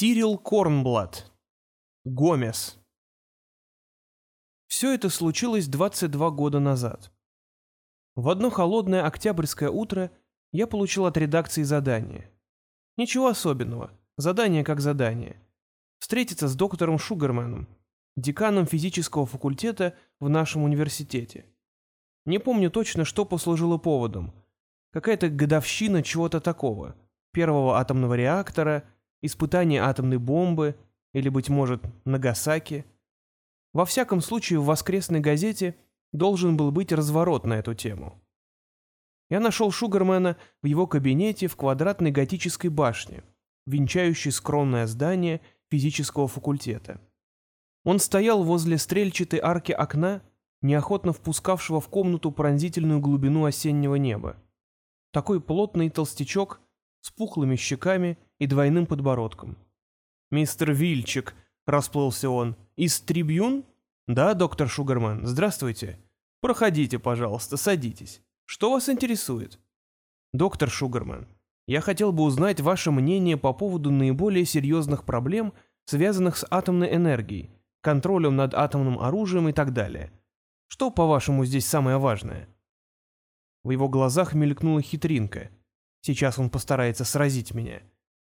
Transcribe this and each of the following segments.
Сирил Корнблат. Гомес. Все это случилось 22 года назад. В одно холодное октябрьское утро я получил от редакции задание. Ничего особенного, задание как задание. Встретиться с доктором Шугарменом, деканом физического факультета в нашем университете. Не помню точно, что послужило поводом. Какая-то годовщина чего-то такого. Первого атомного реактора — испытание атомной бомбы или, быть может, Нагасаки. Во всяком случае, в воскресной газете должен был быть разворот на эту тему. Я нашел Шугармена в его кабинете в квадратной готической башне, венчающей скромное здание физического факультета. Он стоял возле стрельчатой арки окна, неохотно впускавшего в комнату пронзительную глубину осеннего неба. Такой плотный толстячок с пухлыми щеками и двойным подбородком. «Мистер Вильчик», — расплылся он, — «из Трибюн?» «Да, доктор Шугарман, здравствуйте. Проходите, пожалуйста, садитесь. Что вас интересует?» «Доктор Шугарман, я хотел бы узнать ваше мнение по поводу наиболее серьезных проблем, связанных с атомной энергией, контролем над атомным оружием и так далее. Что, по-вашему, здесь самое важное?» В его глазах мелькнула хитринка — Сейчас он постарается сразить меня.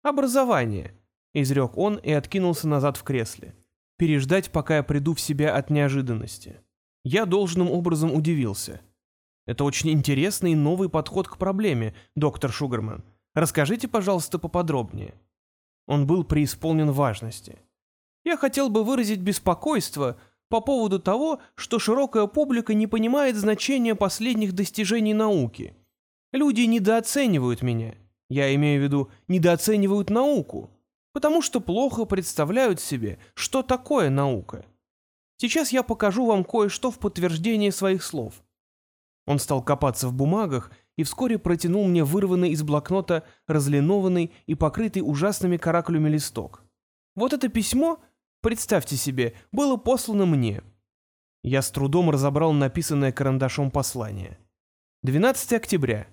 «Образование», — изрек он и откинулся назад в кресле. «Переждать, пока я приду в себя от неожиданности». Я должным образом удивился. «Это очень интересный и новый подход к проблеме, доктор Шугарман. Расскажите, пожалуйста, поподробнее». Он был преисполнен важности. «Я хотел бы выразить беспокойство по поводу того, что широкая публика не понимает значения последних достижений науки» Люди недооценивают меня. Я имею в виду, недооценивают науку, потому что плохо представляют себе, что такое наука. Сейчас я покажу вам кое-что в подтверждение своих слов. Он стал копаться в бумагах и вскоре протянул мне вырванный из блокнота разлинованный и покрытый ужасными каракулями листок. Вот это письмо, представьте себе, было послано мне. Я с трудом разобрал написанное карандашом послание. 12 октября.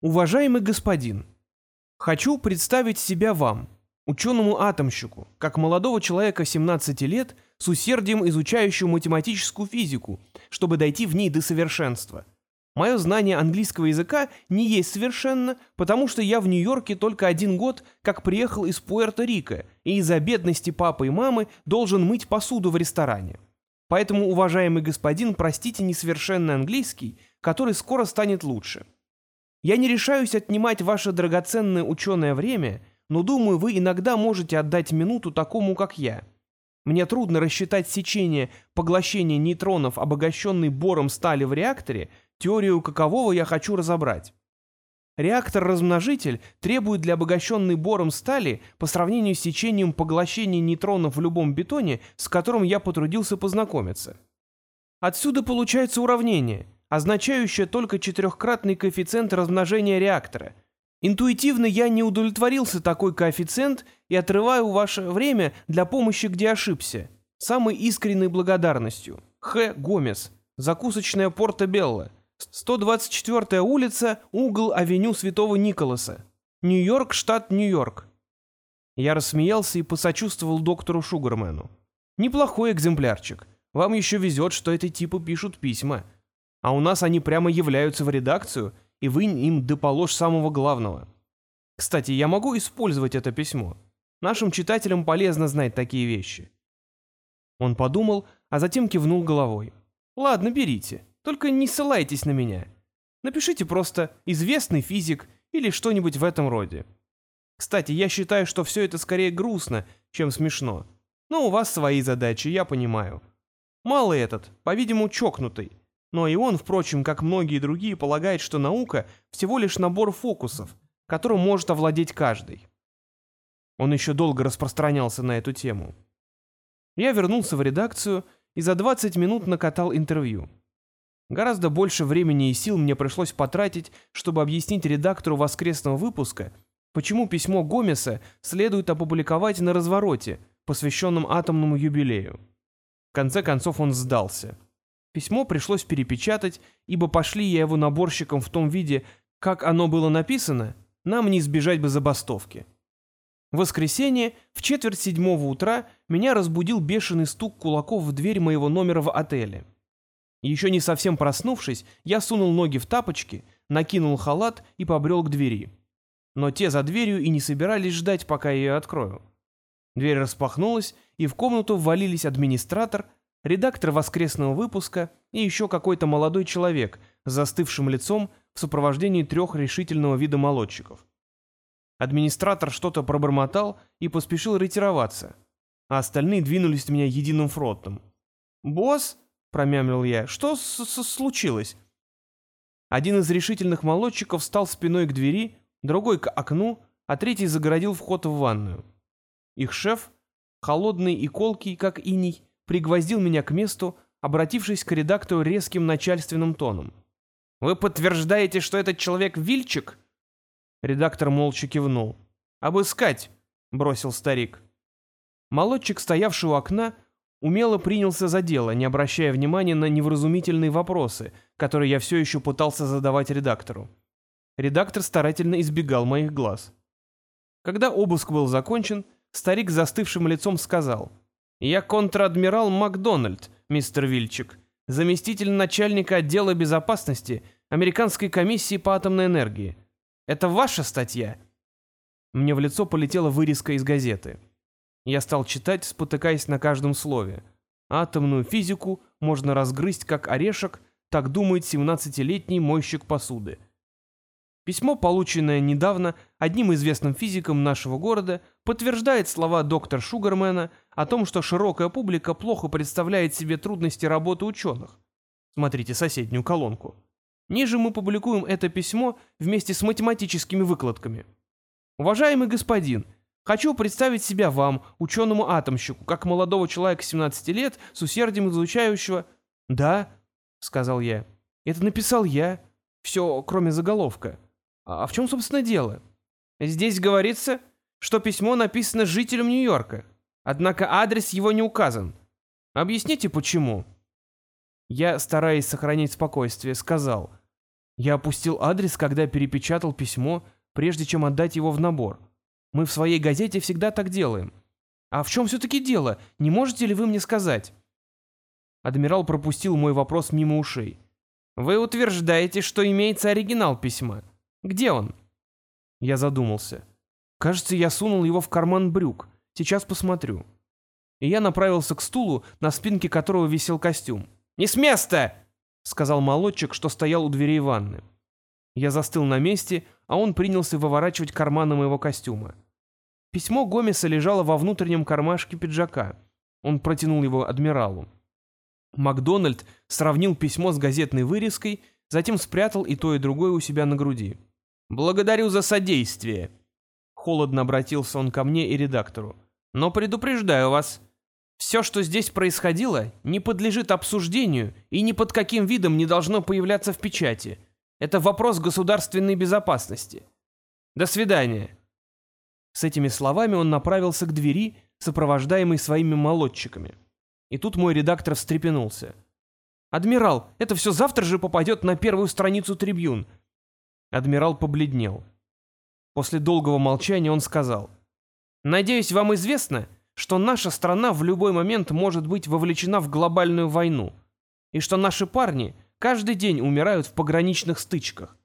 Уважаемый господин, хочу представить себя вам, ученому-атомщику, как молодого человека 17 лет с усердием изучающего математическую физику, чтобы дойти в ней до совершенства. Мое знание английского языка не есть совершенно, потому что я в Нью-Йорке только один год, как приехал из Пуэрто-Рико, и из-за бедности папы и мамы должен мыть посуду в ресторане. Поэтому, уважаемый господин, простите несовершенный английский, который скоро станет лучше. Я не решаюсь отнимать ваше драгоценное ученое время, но думаю, вы иногда можете отдать минуту такому, как я. Мне трудно рассчитать сечение поглощения нейтронов, обогащенной бором стали в реакторе, теорию какового я хочу разобрать. Реактор-размножитель требует для обогащенной бором стали по сравнению с сечением поглощения нейтронов в любом бетоне, с которым я потрудился познакомиться. Отсюда получается уравнение – означающее только четырехкратный коэффициент размножения реактора. Интуитивно я не удовлетворился такой коэффициент и отрываю ваше время для помощи, где ошибся. Самой искренней благодарностью. Х. Гомес. Закусочная Порто-Белла. 124-я улица, угол авеню Святого Николаса. Нью-Йорк, штат Нью-Йорк. Я рассмеялся и посочувствовал доктору Шугармену. Неплохой экземплярчик. Вам еще везет, что эти типы пишут письма. А у нас они прямо являются в редакцию, и вы им доположь самого главного. Кстати, я могу использовать это письмо. Нашим читателям полезно знать такие вещи. Он подумал, а затем кивнул головой. Ладно, берите, только не ссылайтесь на меня. Напишите просто «известный физик» или что-нибудь в этом роде. Кстати, я считаю, что все это скорее грустно, чем смешно. Но у вас свои задачи, я понимаю. Малый этот, по-видимому, чокнутый. Но и он, впрочем, как многие другие, полагает, что наука всего лишь набор фокусов, которым может овладеть каждый. Он еще долго распространялся на эту тему. Я вернулся в редакцию и за 20 минут накатал интервью. Гораздо больше времени и сил мне пришлось потратить, чтобы объяснить редактору воскресного выпуска, почему письмо Гомеса следует опубликовать на развороте, посвященном атомному юбилею. В конце концов он сдался. Письмо пришлось перепечатать, ибо пошли я его наборщиком в том виде, как оно было написано, нам не избежать бы забастовки. В воскресенье в четверть седьмого утра меня разбудил бешеный стук кулаков в дверь моего номера в отеле. Еще не совсем проснувшись, я сунул ноги в тапочки, накинул халат и побрел к двери. Но те за дверью и не собирались ждать, пока я ее открою. Дверь распахнулась, и в комнату ввалились администратор, редактор воскресного выпуска и еще какой-то молодой человек с застывшим лицом в сопровождении трех решительного вида молодчиков. Администратор что-то пробормотал и поспешил ретироваться, а остальные двинулись меня единым фронтом. «Босс?» — промямлил я. «Что с -с случилось?» Один из решительных молодчиков встал спиной к двери, другой к окну, а третий загородил вход в ванную. Их шеф, холодный и колкий, как иней, пригвоздил меня к месту, обратившись к редактору резким начальственным тоном. «Вы подтверждаете, что этот человек Вильчик?» Редактор молча кивнул. «Обыскать!» — бросил старик. Молодчик, стоявший у окна, умело принялся за дело, не обращая внимания на невразумительные вопросы, которые я все еще пытался задавать редактору. Редактор старательно избегал моих глаз. Когда обыск был закончен, старик застывшим лицом сказал — «Я контр-адмирал Макдональд, мистер Вильчик, заместитель начальника отдела безопасности Американской комиссии по атомной энергии. Это ваша статья?» Мне в лицо полетела вырезка из газеты. Я стал читать, спотыкаясь на каждом слове. Атомную физику можно разгрызть как орешек, так думает 17-летний мойщик посуды. Письмо, полученное недавно одним известным физиком нашего города, подтверждает слова доктора Шугармена о том, что широкая публика плохо представляет себе трудности работы ученых. Смотрите соседнюю колонку. Ниже мы публикуем это письмо вместе с математическими выкладками. Уважаемый господин, хочу представить себя вам, ученому-атомщику, как молодого человека 17 лет с усердием изучающего... Да, сказал я. Это написал я. Все, кроме заголовка. А в чем, собственно, дело? Здесь говорится, что письмо написано жителем Нью-Йорка, однако адрес его не указан. Объясните, почему?» Я, стараясь сохранить спокойствие, сказал. Я опустил адрес, когда перепечатал письмо, прежде чем отдать его в набор. Мы в своей газете всегда так делаем. А в чем все-таки дело? Не можете ли вы мне сказать? Адмирал пропустил мой вопрос мимо ушей. Вы утверждаете, что имеется оригинал письма. Где он?» Я задумался. Кажется, я сунул его в карман брюк. Сейчас посмотрю. И я направился к стулу, на спинке которого висел костюм. «Не с места!» — сказал молодчик, что стоял у дверей ванны. Я застыл на месте, а он принялся выворачивать карманы моего костюма. Письмо Гомеса лежало во внутреннем кармашке пиджака. Он протянул его адмиралу. Макдональд сравнил письмо с газетной вырезкой, затем спрятал и то, и другое у себя на груди. «Благодарю за содействие», — холодно обратился он ко мне и редактору. «Но предупреждаю вас, все, что здесь происходило, не подлежит обсуждению и ни под каким видом не должно появляться в печати. Это вопрос государственной безопасности. До свидания». С этими словами он направился к двери, сопровождаемый своими молодчиками. И тут мой редактор встрепенулся. «Адмирал, это все завтра же попадет на первую страницу трибюн. Адмирал побледнел. После долгого молчания он сказал. «Надеюсь, вам известно, что наша страна в любой момент может быть вовлечена в глобальную войну, и что наши парни каждый день умирают в пограничных стычках.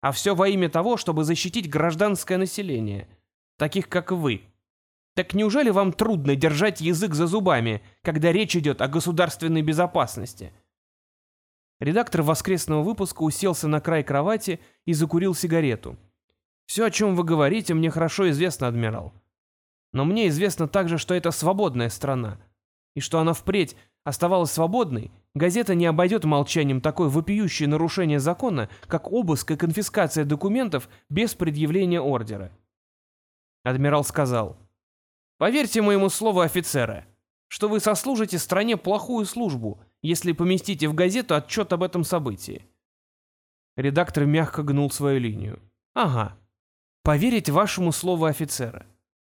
А все во имя того, чтобы защитить гражданское население, таких как вы. Так неужели вам трудно держать язык за зубами, когда речь идет о государственной безопасности?» Редактор воскресного выпуска уселся на край кровати и закурил сигарету. «Все, о чем вы говорите, мне хорошо известно, адмирал. Но мне известно также, что это свободная страна. И что она впредь оставалась свободной, газета не обойдет молчанием такое вопиющее нарушение закона, как обыск и конфискация документов без предъявления ордера». Адмирал сказал, «Поверьте моему слову офицера, что вы сослужите стране плохую службу, если поместите в газету отчет об этом событии. Редактор мягко гнул свою линию. Ага. Поверить вашему слову офицера.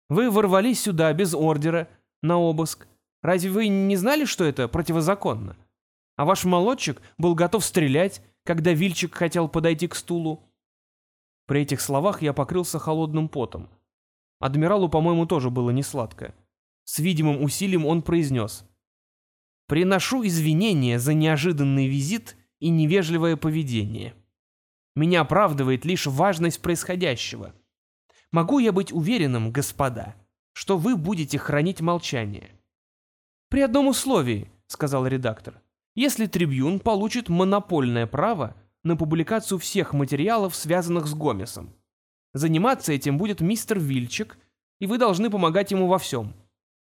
Вы ворвались сюда без ордера, на обыск. Разве вы не знали, что это противозаконно? А ваш молодчик был готов стрелять, когда Вильчик хотел подойти к стулу. При этих словах я покрылся холодным потом. Адмиралу, по-моему, тоже было несладко. С видимым усилием он произнес. «Приношу извинения за неожиданный визит и невежливое поведение. Меня оправдывает лишь важность происходящего. Могу я быть уверенным, господа, что вы будете хранить молчание?» «При одном условии», — сказал редактор. «Если трибюн получит монопольное право на публикацию всех материалов, связанных с Гомесом. Заниматься этим будет мистер Вильчик, и вы должны помогать ему во всем.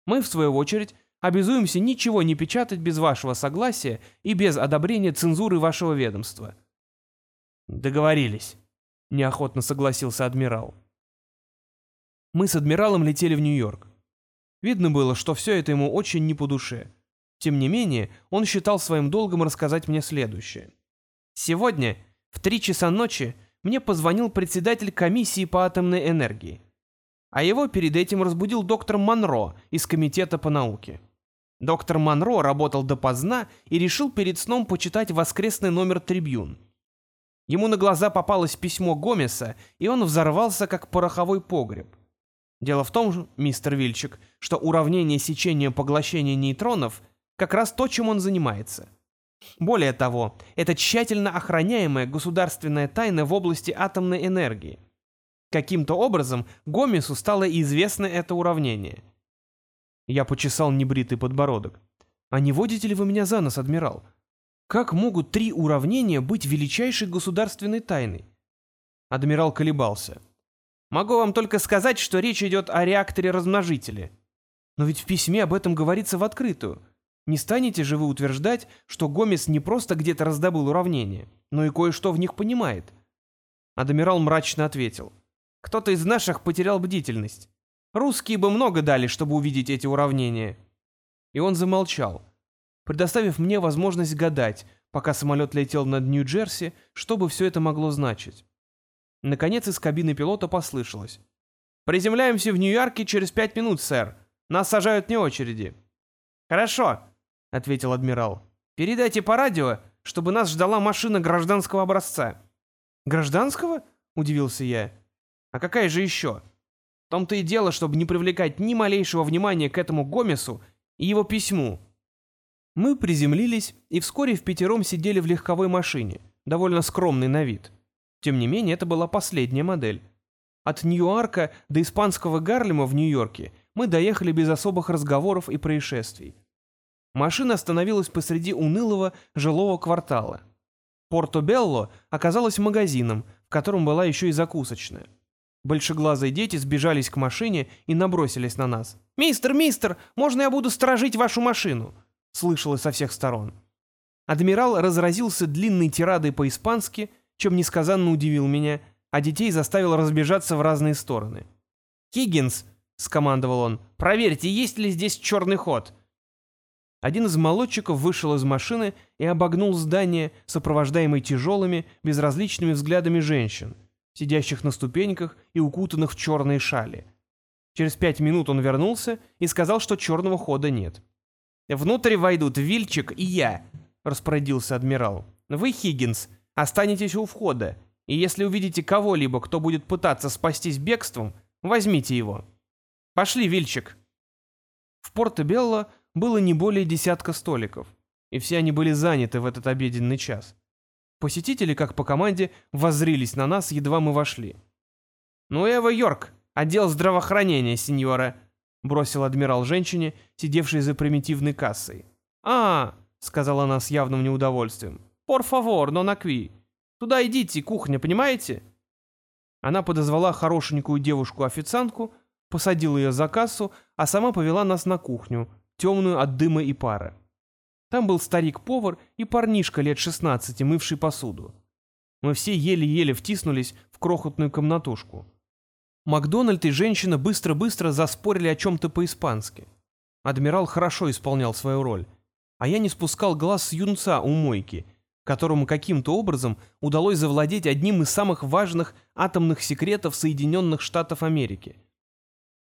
Мы, в свою очередь, обязуемся ничего не печатать без вашего согласия и без одобрения цензуры вашего ведомства». «Договорились», — неохотно согласился адмирал. Мы с адмиралом летели в Нью-Йорк. Видно было, что все это ему очень не по душе. Тем не менее, он считал своим долгом рассказать мне следующее. Сегодня, в три часа ночи, мне позвонил председатель комиссии по атомной энергии. А его перед этим разбудил доктор Монро из комитета по науке. Доктор Монро работал допоздна и решил перед сном почитать воскресный номер «Трибюн». Ему на глаза попалось письмо Гомеса, и он взорвался, как пороховой погреб. Дело в том, мистер Вильчик, что уравнение сечения поглощения нейтронов как раз то, чем он занимается. Более того, это тщательно охраняемая государственная тайна в области атомной энергии. Каким-то образом Гомесу стало известно это уравнение. Я почесал небритый подбородок. «А не водите ли вы меня за нос, адмирал? Как могут три уравнения быть величайшей государственной тайной?» Адмирал колебался. Могу вам только сказать, что речь идет о реакторе-размножителе. Но ведь в письме об этом говорится в открытую. Не станете же вы утверждать, что Гомес не просто где-то раздобыл уравнения, но и кое-что в них понимает? Адмирал мрачно ответил. Кто-то из наших потерял бдительность. Русские бы много дали, чтобы увидеть эти уравнения. И он замолчал, предоставив мне возможность гадать, пока самолет летел над Нью-Джерси, что бы все это могло значить. Наконец из кабины пилота послышалось. «Приземляемся в Нью-Йорке через пять минут, сэр. Нас сажают не очереди». «Хорошо», — ответил адмирал. «Передайте по радио, чтобы нас ждала машина гражданского образца». «Гражданского?» — удивился я. «А какая же еще?» В том-то и дело, чтобы не привлекать ни малейшего внимания к этому Гомесу и его письму. Мы приземлились и вскоре в пятером сидели в легковой машине, довольно скромный на вид. Тем не менее, это была последняя модель. От Нью-Арка до испанского Гарлема в Нью-Йорке мы доехали без особых разговоров и происшествий. Машина остановилась посреди унылого жилого квартала. Порто-Белло оказалась магазином, в котором была еще и закусочная. Большеглазые дети сбежались к машине и набросились на нас. «Мистер, мистер, можно я буду сторожить вашу машину?» Слышалось со всех сторон. Адмирал разразился длинной тирадой по-испански — чем несказанно удивил меня, а детей заставил разбежаться в разные стороны. «Хиггинс!» — скомандовал он. «Проверьте, есть ли здесь черный ход!» Один из молодчиков вышел из машины и обогнул здание, сопровождаемый тяжелыми, безразличными взглядами женщин, сидящих на ступеньках и укутанных в черные шали. Через пять минут он вернулся и сказал, что черного хода нет. «Внутрь войдут Вильчик и я», — распорядился адмирал. «Вы, Хиггинс, Останетесь у входа, и если увидите кого-либо, кто будет пытаться спастись бегством, возьмите его. Пошли, Вильчик. В Порто-Белло было не более десятка столиков, и все они были заняты в этот обеденный час. Посетители, как по команде, воззрились на нас, едва мы вошли. «Ну, Эва Йорк, отдел здравоохранения, сеньора», — бросил адмирал женщине, сидевшей за примитивной кассой. «А, — сказала она с явным неудовольствием, «Пор фавор, но накви. Туда идите, кухня, понимаете?» Она подозвала хорошенькую девушку-официантку, посадила ее за кассу, а сама повела нас на кухню, темную от дыма и пара. Там был старик-повар и парнишка лет 16, мывший посуду. Мы все еле-еле втиснулись в крохотную комнатушку. Макдональд и женщина быстро-быстро заспорили о чем-то по-испански. Адмирал хорошо исполнял свою роль, а я не спускал глаз с юнца у мойки которому каким-то образом удалось завладеть одним из самых важных атомных секретов Соединенных Штатов Америки.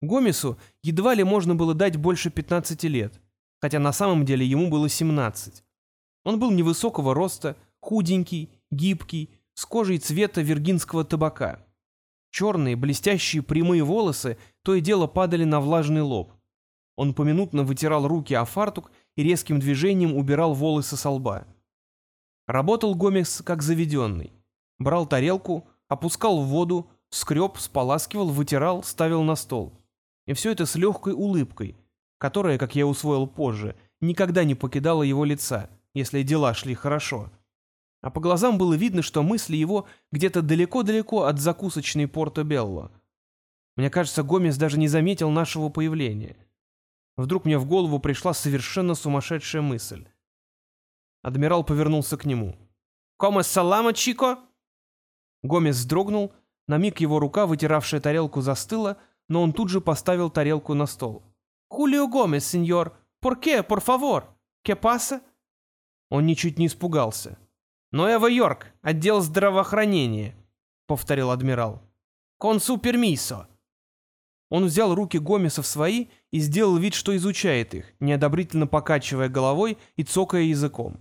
Гомесу едва ли можно было дать больше 15 лет, хотя на самом деле ему было 17. Он был невысокого роста, худенький, гибкий, с кожей цвета виргинского табака. Черные, блестящие прямые волосы то и дело падали на влажный лоб. Он поминутно вытирал руки о фартук и резким движением убирал волосы со лба. Работал Гомес как заведенный. Брал тарелку, опускал в воду, скреб, споласкивал, вытирал, ставил на стол. И все это с легкой улыбкой, которая, как я усвоил позже, никогда не покидала его лица, если дела шли хорошо. А по глазам было видно, что мысли его где-то далеко-далеко от закусочной Порто-Белло. Мне кажется, Гомес даже не заметил нашего появления. Вдруг мне в голову пришла совершенно сумасшедшая мысль. Адмирал повернулся к нему. «Кома салама, Чико?» Гомес вздрогнул, на миг его рука, вытиравшая тарелку, застыла, но он тут же поставил тарелку на стол. «Хулио Гомес, сеньор, порке, por favor? Ке паса?» Он ничуть не испугался. «Ноэва Йорк, отдел здравоохранения», — повторил адмирал. «Консу пермисо». Он взял руки Гомеса в свои и сделал вид, что изучает их, неодобрительно покачивая головой и цокая языком.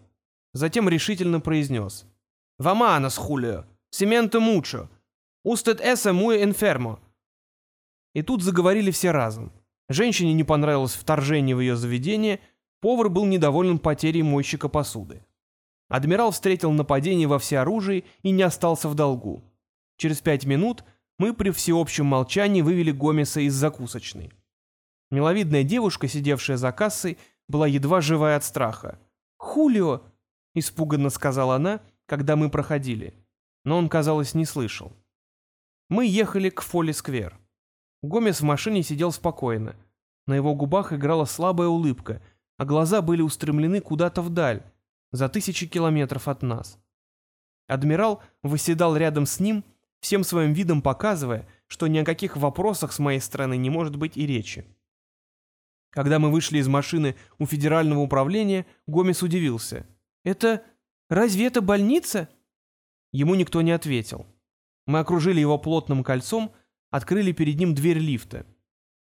Затем решительно произнес. «Ваманос, Хулио, сементо мучо, устед эсе муэ инфермо». И тут заговорили все разом. Женщине не понравилось вторжение в ее заведение, повар был недоволен потерей мойщика посуды. Адмирал встретил нападение во всеоружии и не остался в долгу. Через пять минут мы при всеобщем молчании вывели Гомеса из закусочной. Миловидная девушка, сидевшая за кассой, была едва живая от страха. «Хулио!» — испуганно сказала она, когда мы проходили. Но он, казалось, не слышал. Мы ехали к Фолли-сквер. Гомес в машине сидел спокойно. На его губах играла слабая улыбка, а глаза были устремлены куда-то вдаль, за тысячи километров от нас. Адмирал выседал рядом с ним, всем своим видом показывая, что ни о каких вопросах с моей стороны не может быть и речи. Когда мы вышли из машины у федерального управления, Гомес удивился. «Это... разве это больница?» Ему никто не ответил. Мы окружили его плотным кольцом, открыли перед ним дверь лифта.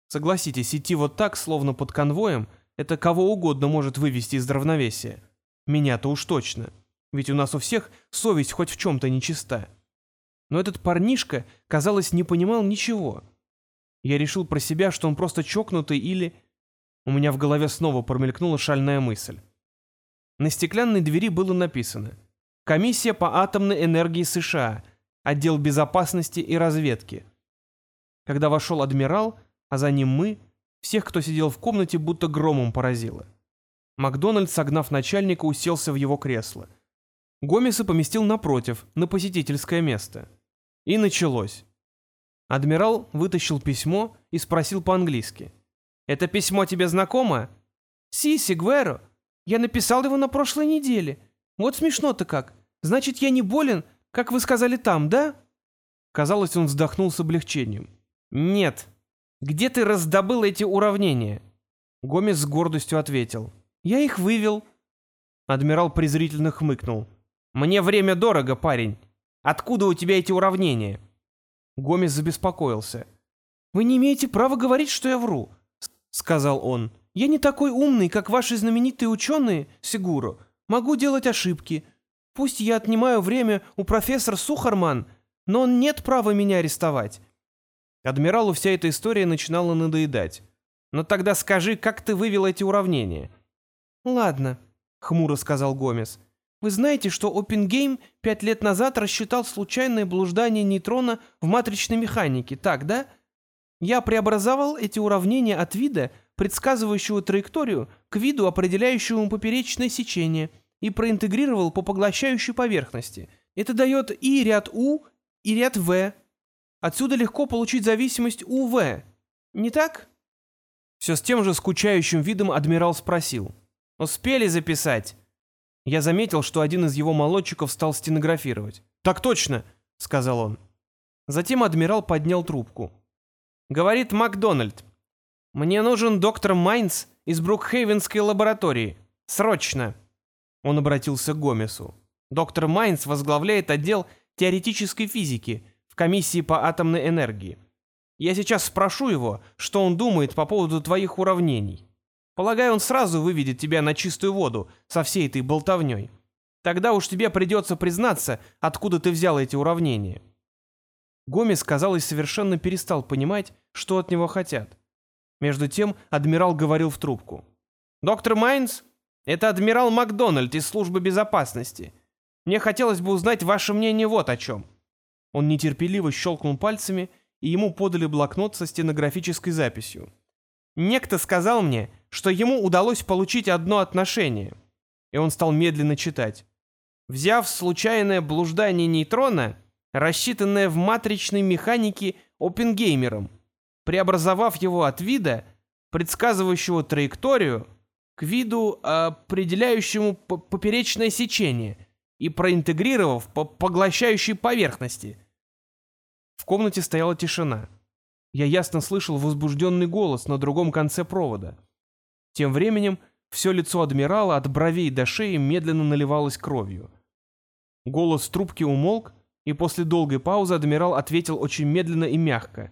Согласитесь, идти вот так, словно под конвоем, это кого угодно может вывести из равновесия. Меня-то уж точно. Ведь у нас у всех совесть хоть в чем-то нечиста. Но этот парнишка, казалось, не понимал ничего. Я решил про себя, что он просто чокнутый или... У меня в голове снова промелькнула шальная мысль. На стеклянной двери было написано «Комиссия по атомной энергии США, отдел безопасности и разведки». Когда вошел адмирал, а за ним мы, всех, кто сидел в комнате, будто громом поразило. Макдональд, согнав начальника, уселся в его кресло. Гомеса поместил напротив, на посетительское место. И началось. Адмирал вытащил письмо и спросил по-английски. «Это письмо тебе знакомо?» «Си, Сигверо. Я написал его на прошлой неделе. Вот смешно-то как. Значит, я не болен, как вы сказали там, да?» Казалось, он вздохнул с облегчением. «Нет. Где ты раздобыл эти уравнения?» Гомес с гордостью ответил. Я их вывел. Адмирал презрительно хмыкнул. Мне время дорого, парень. Откуда у тебя эти уравнения? Гомес забеспокоился. Вы не имеете права говорить, что я вру, сказал он. Я не такой умный, как ваши знаменитые ученые, Сигуро. Могу делать ошибки. Пусть я отнимаю время у профессора Сухарман, но он нет права меня арестовать. Адмиралу вся эта история начинала надоедать. Но тогда скажи, как ты вывел эти уравнения? «Ладно», — хмуро сказал Гомес. «Вы знаете, что Оппенгейм пять лет назад рассчитал случайное блуждание нейтрона в матричной механике, так, да? Я преобразовал эти уравнения от вида, предсказывающего траекторию, к виду, определяющему поперечное сечение, и проинтегрировал по поглощающей поверхности. Это дает и ряд У, и ряд В. Отсюда легко получить зависимость УВ. Не так?» Все с тем же скучающим видом адмирал спросил. Успели записать?» Я заметил, что один из его молодчиков стал стенографировать. «Так точно!» — сказал он. Затем адмирал поднял трубку. «Говорит Макдональд. Мне нужен доктор Майнц из Брукхейвенской лаборатории. Срочно!» Он обратился к Гомесу. «Доктор Майнц возглавляет отдел теоретической физики в комиссии по атомной энергии. Я сейчас спрошу его, что он думает по поводу твоих уравнений. Полагаю, он сразу выведет тебя на чистую воду со всей этой болтовней. Тогда уж тебе придется признаться, откуда ты взял эти уравнения. Гомес, казалось, совершенно перестал понимать, что от него хотят. Между тем адмирал говорил в трубку. «Доктор Майнс, это адмирал Макдональд из службы безопасности. Мне хотелось бы узнать ваше мнение вот о чем». Он нетерпеливо щелкнул пальцами, и ему подали блокнот со стенографической записью. «Некто сказал мне, что ему удалось получить одно отношение». И он стал медленно читать. «Взяв случайное блуждание нейтрона, рассчитанное в матричной механике Оппенгеймером, преобразовав его от вида, предсказывающего траекторию, к виду, определяющему поперечное сечение, и проинтегрировав по поглощающей поверхности. В комнате стояла тишина. Я ясно слышал возбужденный голос на другом конце провода. Тем временем все лицо адмирала от бровей до шеи медленно наливалось кровью. Голос трубки умолк, и после долгой паузы адмирал ответил очень медленно и мягко.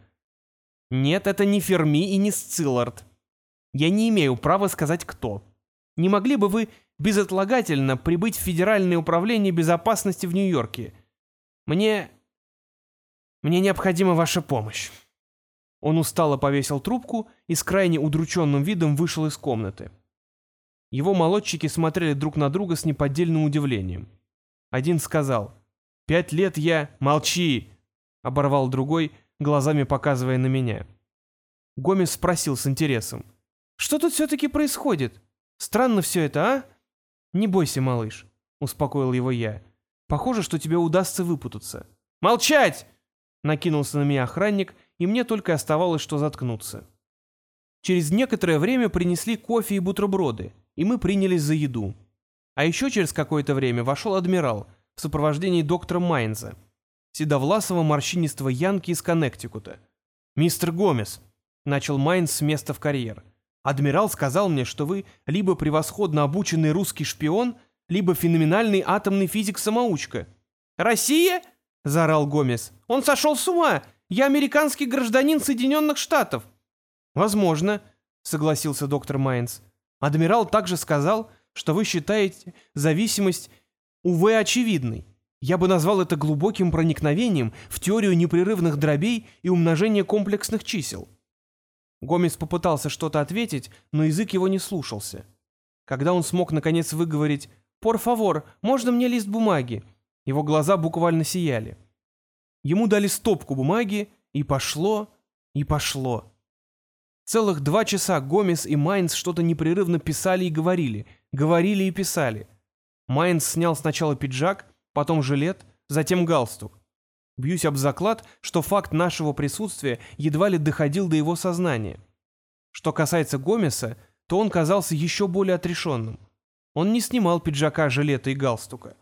«Нет, это не Ферми и не Сциллард. Я не имею права сказать, кто. Не могли бы вы безотлагательно прибыть в Федеральное управление безопасности в Нью-Йорке? Мне... мне необходима ваша помощь». Он устало повесил трубку и с крайне удрученным видом вышел из комнаты. Его молодчики смотрели друг на друга с неподдельным удивлением. Один сказал, «Пять лет я...» «Молчи!» — оборвал другой, глазами показывая на меня. Гомес спросил с интересом, «Что тут все-таки происходит? Странно все это, а?» «Не бойся, малыш», — успокоил его я. «Похоже, что тебе удастся выпутаться». «Молчать!» — накинулся на меня охранник, и мне только оставалось, что заткнуться. Через некоторое время принесли кофе и бутерброды, и мы принялись за еду. А еще через какое-то время вошел адмирал в сопровождении доктора Майнза, седовласого морщинистого янки из Коннектикута. «Мистер Гомес», — начал Майнз с места в карьер, — «адмирал сказал мне, что вы либо превосходно обученный русский шпион, либо феноменальный атомный физик-самоучка». «Россия?» — заорал Гомес. «Он сошел с ума! Я американский гражданин Соединенных Штатов!» «Возможно», — согласился доктор Майнс. «Адмирал также сказал, что вы считаете зависимость, увы, очевидной. Я бы назвал это глубоким проникновением в теорию непрерывных дробей и умножения комплексных чисел». Гомес попытался что-то ответить, но язык его не слушался. Когда он смог наконец выговорить «Пор фавор, можно мне лист бумаги?» Его глаза буквально сияли. Ему дали стопку бумаги, и пошло, и пошло. Целых два часа Гомес и Майнц что-то непрерывно писали и говорили, говорили и писали. Майнц снял сначала пиджак, потом жилет, затем галстук. Бьюсь об заклад, что факт нашего присутствия едва ли доходил до его сознания. Что касается Гомеса, то он казался еще более отрешенным. Он не снимал пиджака, жилета и галстука.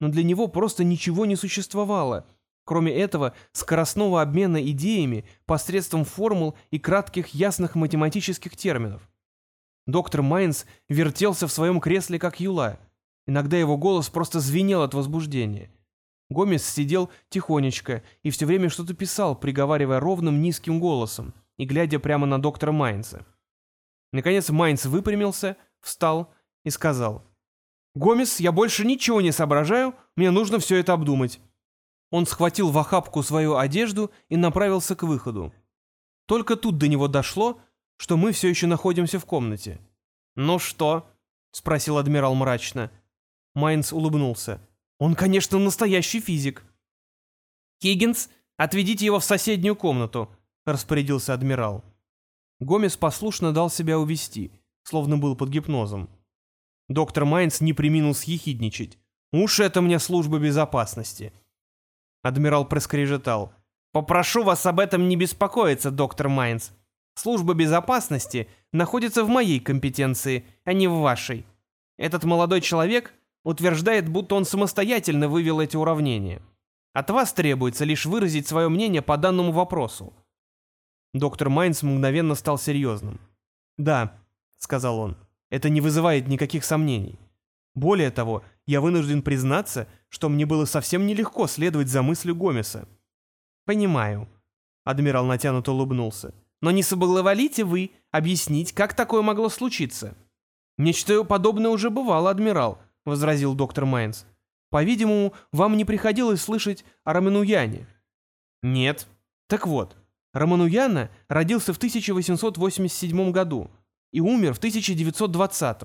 Но для него просто ничего не существовало — Кроме этого, скоростного обмена идеями посредством формул и кратких ясных математических терминов. Доктор Майнс вертелся в своем кресле, как юла. Иногда его голос просто звенел от возбуждения. Гомес сидел тихонечко и все время что-то писал, приговаривая ровным низким голосом и глядя прямо на доктора Майнса. Наконец Майнс выпрямился, встал и сказал. «Гомес, я больше ничего не соображаю, мне нужно все это обдумать. Он схватил в охапку свою одежду и направился к выходу. Только тут до него дошло, что мы все еще находимся в комнате. «Ну что?» — спросил адмирал мрачно. Майнс улыбнулся. «Он, конечно, настоящий физик». «Хиггинс, отведите его в соседнюю комнату», — распорядился адмирал. Гомес послушно дал себя увести, словно был под гипнозом. Доктор Майнс не преминул съехидничать. «Уж эта мне служба безопасности». Адмирал проскрежетал. «Попрошу вас об этом не беспокоиться, доктор Майнс. Служба безопасности находится в моей компетенции, а не в вашей. Этот молодой человек утверждает, будто он самостоятельно вывел эти уравнения. От вас требуется лишь выразить свое мнение по данному вопросу». Доктор Майнс мгновенно стал серьезным. «Да», — сказал он, — «это не вызывает никаких сомнений. Более того, я вынужден признаться, что мне было совсем нелегко следовать за мыслью Гомеса. «Понимаю», — адмирал натянуто улыбнулся. «Но не соблаговолите вы объяснить, как такое могло случиться?» «Нечто подобное уже бывало, адмирал», — возразил доктор Майнс. «По-видимому, вам не приходилось слышать о Раменуяне». Нет. Так вот, Романуяна родился в 1887 году и умер в 1920.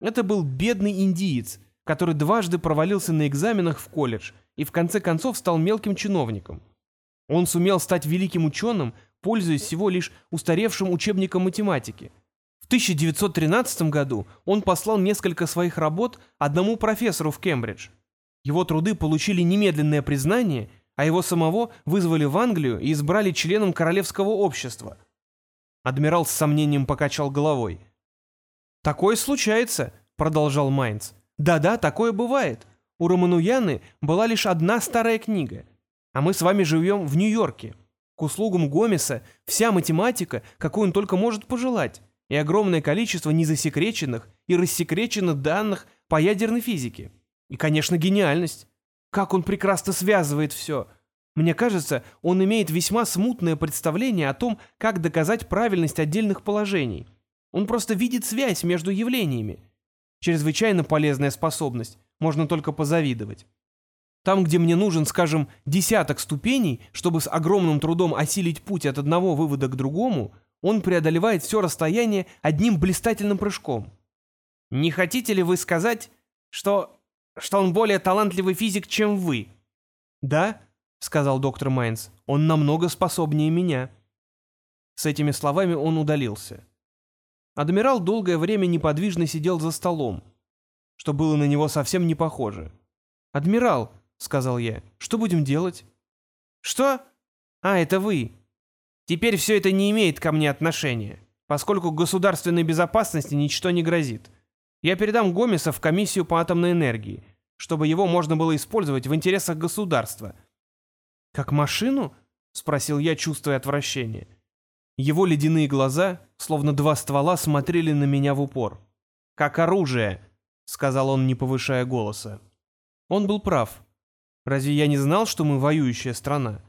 Это был бедный индиец, который дважды провалился на экзаменах в колледж и в конце концов стал мелким чиновником. Он сумел стать великим ученым, пользуясь всего лишь устаревшим учебником математики. В 1913 году он послал несколько своих работ одному профессору в Кембридж. Его труды получили немедленное признание, а его самого вызвали в Англию и избрали членом Королевского общества. Адмирал с сомнением покачал головой. «Такое случается», — продолжал Майнц. «Да-да, такое бывает. У Романуяны была лишь одна старая книга. А мы с вами живем в Нью-Йорке. К услугам Гомеса вся математика, какую он только может пожелать, и огромное количество незасекреченных и рассекреченных данных по ядерной физике. И, конечно, гениальность. Как он прекрасно связывает все. Мне кажется, он имеет весьма смутное представление о том, как доказать правильность отдельных положений. Он просто видит связь между явлениями. Чрезвычайно полезная способность, можно только позавидовать. Там, где мне нужен, скажем, десяток ступеней, чтобы с огромным трудом осилить путь от одного вывода к другому, он преодолевает все расстояние одним блистательным прыжком. Не хотите ли вы сказать, что... что он более талантливый физик, чем вы? Да, сказал доктор Майнс, он намного способнее меня. С этими словами он удалился. Адмирал долгое время неподвижно сидел за столом, что было на него совсем не похоже. «Адмирал», — сказал я. «Что будем делать?» «Что? А, это вы. Теперь все это не имеет ко мне отношения, поскольку государственной безопасности ничто не грозит. Я передам Гомеса в комиссию по атомной энергии, чтобы его можно было использовать в интересах государства». «Как машину?» — спросил я, чувствуя отвращение. Его ледяные глаза, словно два ствола, смотрели на меня в упор. «Как оружие», — сказал он, не повышая голоса. Он был прав. Разве я не знал, что мы воюющая страна?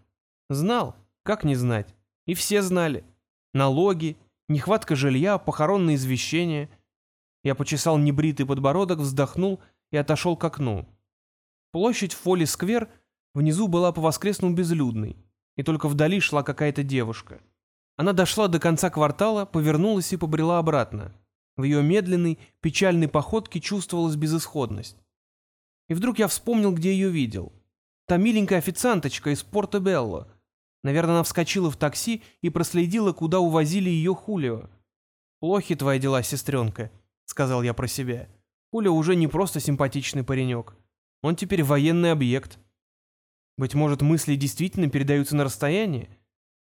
Знал. Как не знать? И все знали. Налоги, нехватка жилья, похоронные извещения. Я почесал небритый подбородок, вздохнул и отошел к окну. Площадь Фолли-сквер внизу была по-воскресному безлюдной, и только вдали шла какая-то девушка. Она дошла до конца квартала, повернулась и побрела обратно. В ее медленной, печальной походке чувствовалась безысходность. И вдруг я вспомнил, где ее видел. Та миленькая официанточка из Порто-Белло. Наверное, она вскочила в такси и проследила, куда увозили ее Хулио. «Плохи твои дела, сестренка», — сказал я про себя. Хулио уже не просто симпатичный паренек. Он теперь военный объект. Быть может, мысли действительно передаются на расстояние?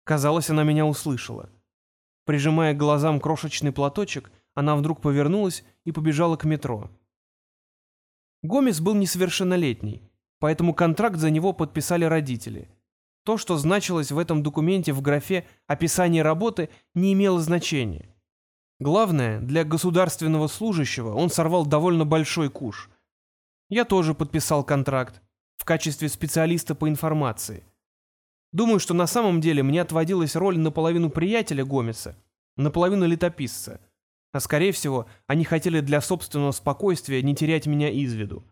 Казалось, она меня услышала. Прижимая к глазам крошечный платочек, она вдруг повернулась и побежала к метро. Гомес был несовершеннолетний поэтому контракт за него подписали родители. То, что значилось в этом документе в графе «Описание работы», не имело значения. Главное, для государственного служащего он сорвал довольно большой куш. Я тоже подписал контракт в качестве специалиста по информации. Думаю, что на самом деле мне отводилась роль наполовину приятеля Гомеса, наполовину летописца. А скорее всего, они хотели для собственного спокойствия не терять меня из виду.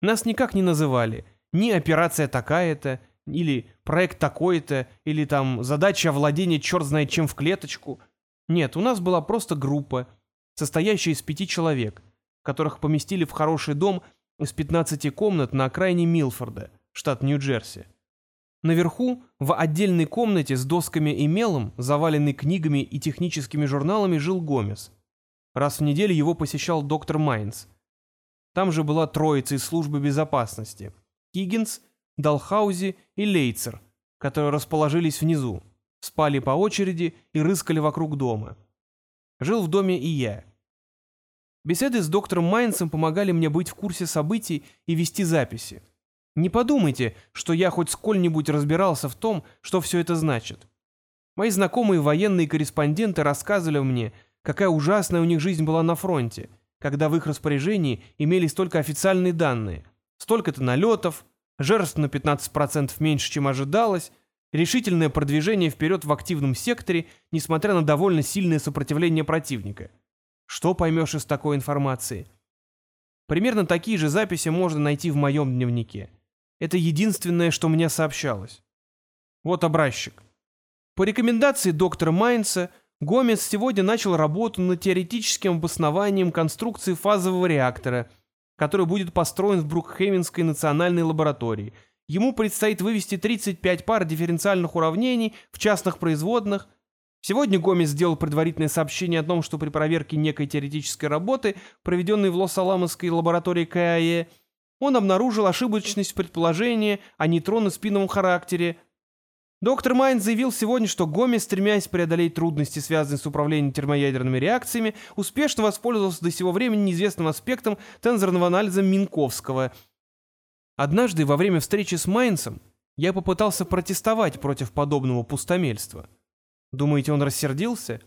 Нас никак не называли. Ни операция такая-то, или проект такой-то, или там задача владения черт знает чем в клеточку. Нет, у нас была просто группа, состоящая из пяти человек, которых поместили в хороший дом из 15 комнат на окраине Милфорда, штат Нью-Джерси. Наверху, в отдельной комнате с досками и мелом, заваленной книгами и техническими журналами, жил Гомес. Раз в неделю его посещал доктор Майнс – там же была троица из службы безопасности. Хиггинс, Далхаузи и Лейцер, которые расположились внизу, спали по очереди и рыскали вокруг дома. Жил в доме и я. Беседы с доктором Майнсом помогали мне быть в курсе событий и вести записи. Не подумайте, что я хоть сколь-нибудь разбирался в том, что все это значит. Мои знакомые военные корреспонденты рассказывали мне, какая ужасная у них жизнь была на фронте – когда в их распоряжении имелись только официальные данные. Столько-то налетов, жертв на 15% меньше, чем ожидалось, решительное продвижение вперед в активном секторе, несмотря на довольно сильное сопротивление противника. Что поймешь из такой информации? Примерно такие же записи можно найти в моем дневнике. Это единственное, что мне сообщалось. Вот образчик. По рекомендации доктора Майнса, Гомес сегодня начал работу над теоретическим обоснованием конструкции фазового реактора, который будет построен в Брукхевенской национальной лаборатории. Ему предстоит вывести 35 пар дифференциальных уравнений в частных производных. Сегодня Гомес сделал предварительное сообщение о том, что при проверке некой теоретической работы, проведенной в Лос-Аламосской лаборатории КАЭ, он обнаружил ошибочность предположения о нейтронно-спинном характере Доктор Майн заявил сегодня, что Гомес, стремясь преодолеть трудности, связанные с управлением термоядерными реакциями, успешно воспользовался до сего времени неизвестным аспектом тензорного анализа Минковского. Однажды во время встречи с Майнцем я попытался протестовать против подобного пустомельства. Думаете, он рассердился?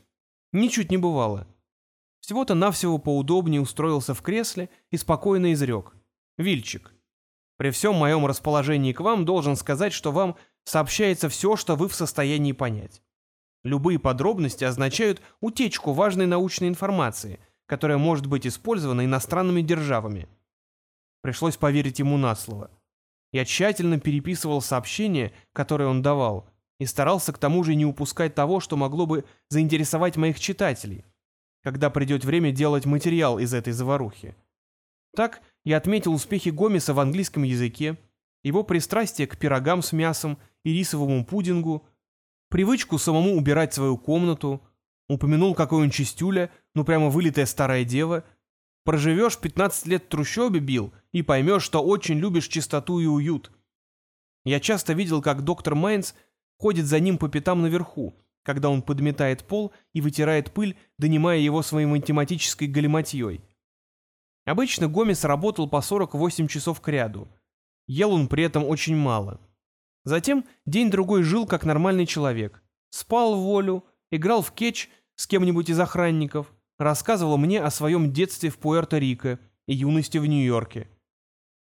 Ничуть не бывало. Всего-то навсего поудобнее устроился в кресле и спокойно изрек. «Вильчик, при всем моем расположении к вам должен сказать, что вам сообщается все, что вы в состоянии понять. Любые подробности означают утечку важной научной информации, которая может быть использована иностранными державами. Пришлось поверить ему на слово. Я тщательно переписывал сообщения, которые он давал, и старался к тому же не упускать того, что могло бы заинтересовать моих читателей, когда придет время делать материал из этой заварухи. Так я отметил успехи Гомеса в английском языке, его пристрастие к пирогам с мясом и рисовому пудингу, привычку самому убирать свою комнату, упомянул, какой он чистюля, ну прямо вылитая старая дева. Проживешь 15 лет в трущобе, Билл, и поймешь, что очень любишь чистоту и уют. Я часто видел, как доктор Майнс ходит за ним по пятам наверху, когда он подметает пол и вытирает пыль, донимая его своей математической галиматьей. Обычно Гомес работал по 48 часов к ряду. Ел он при этом очень мало. Затем день-другой жил как нормальный человек. Спал в волю, играл в кетч с кем-нибудь из охранников, рассказывал мне о своем детстве в Пуэрто-Рико и юности в Нью-Йорке.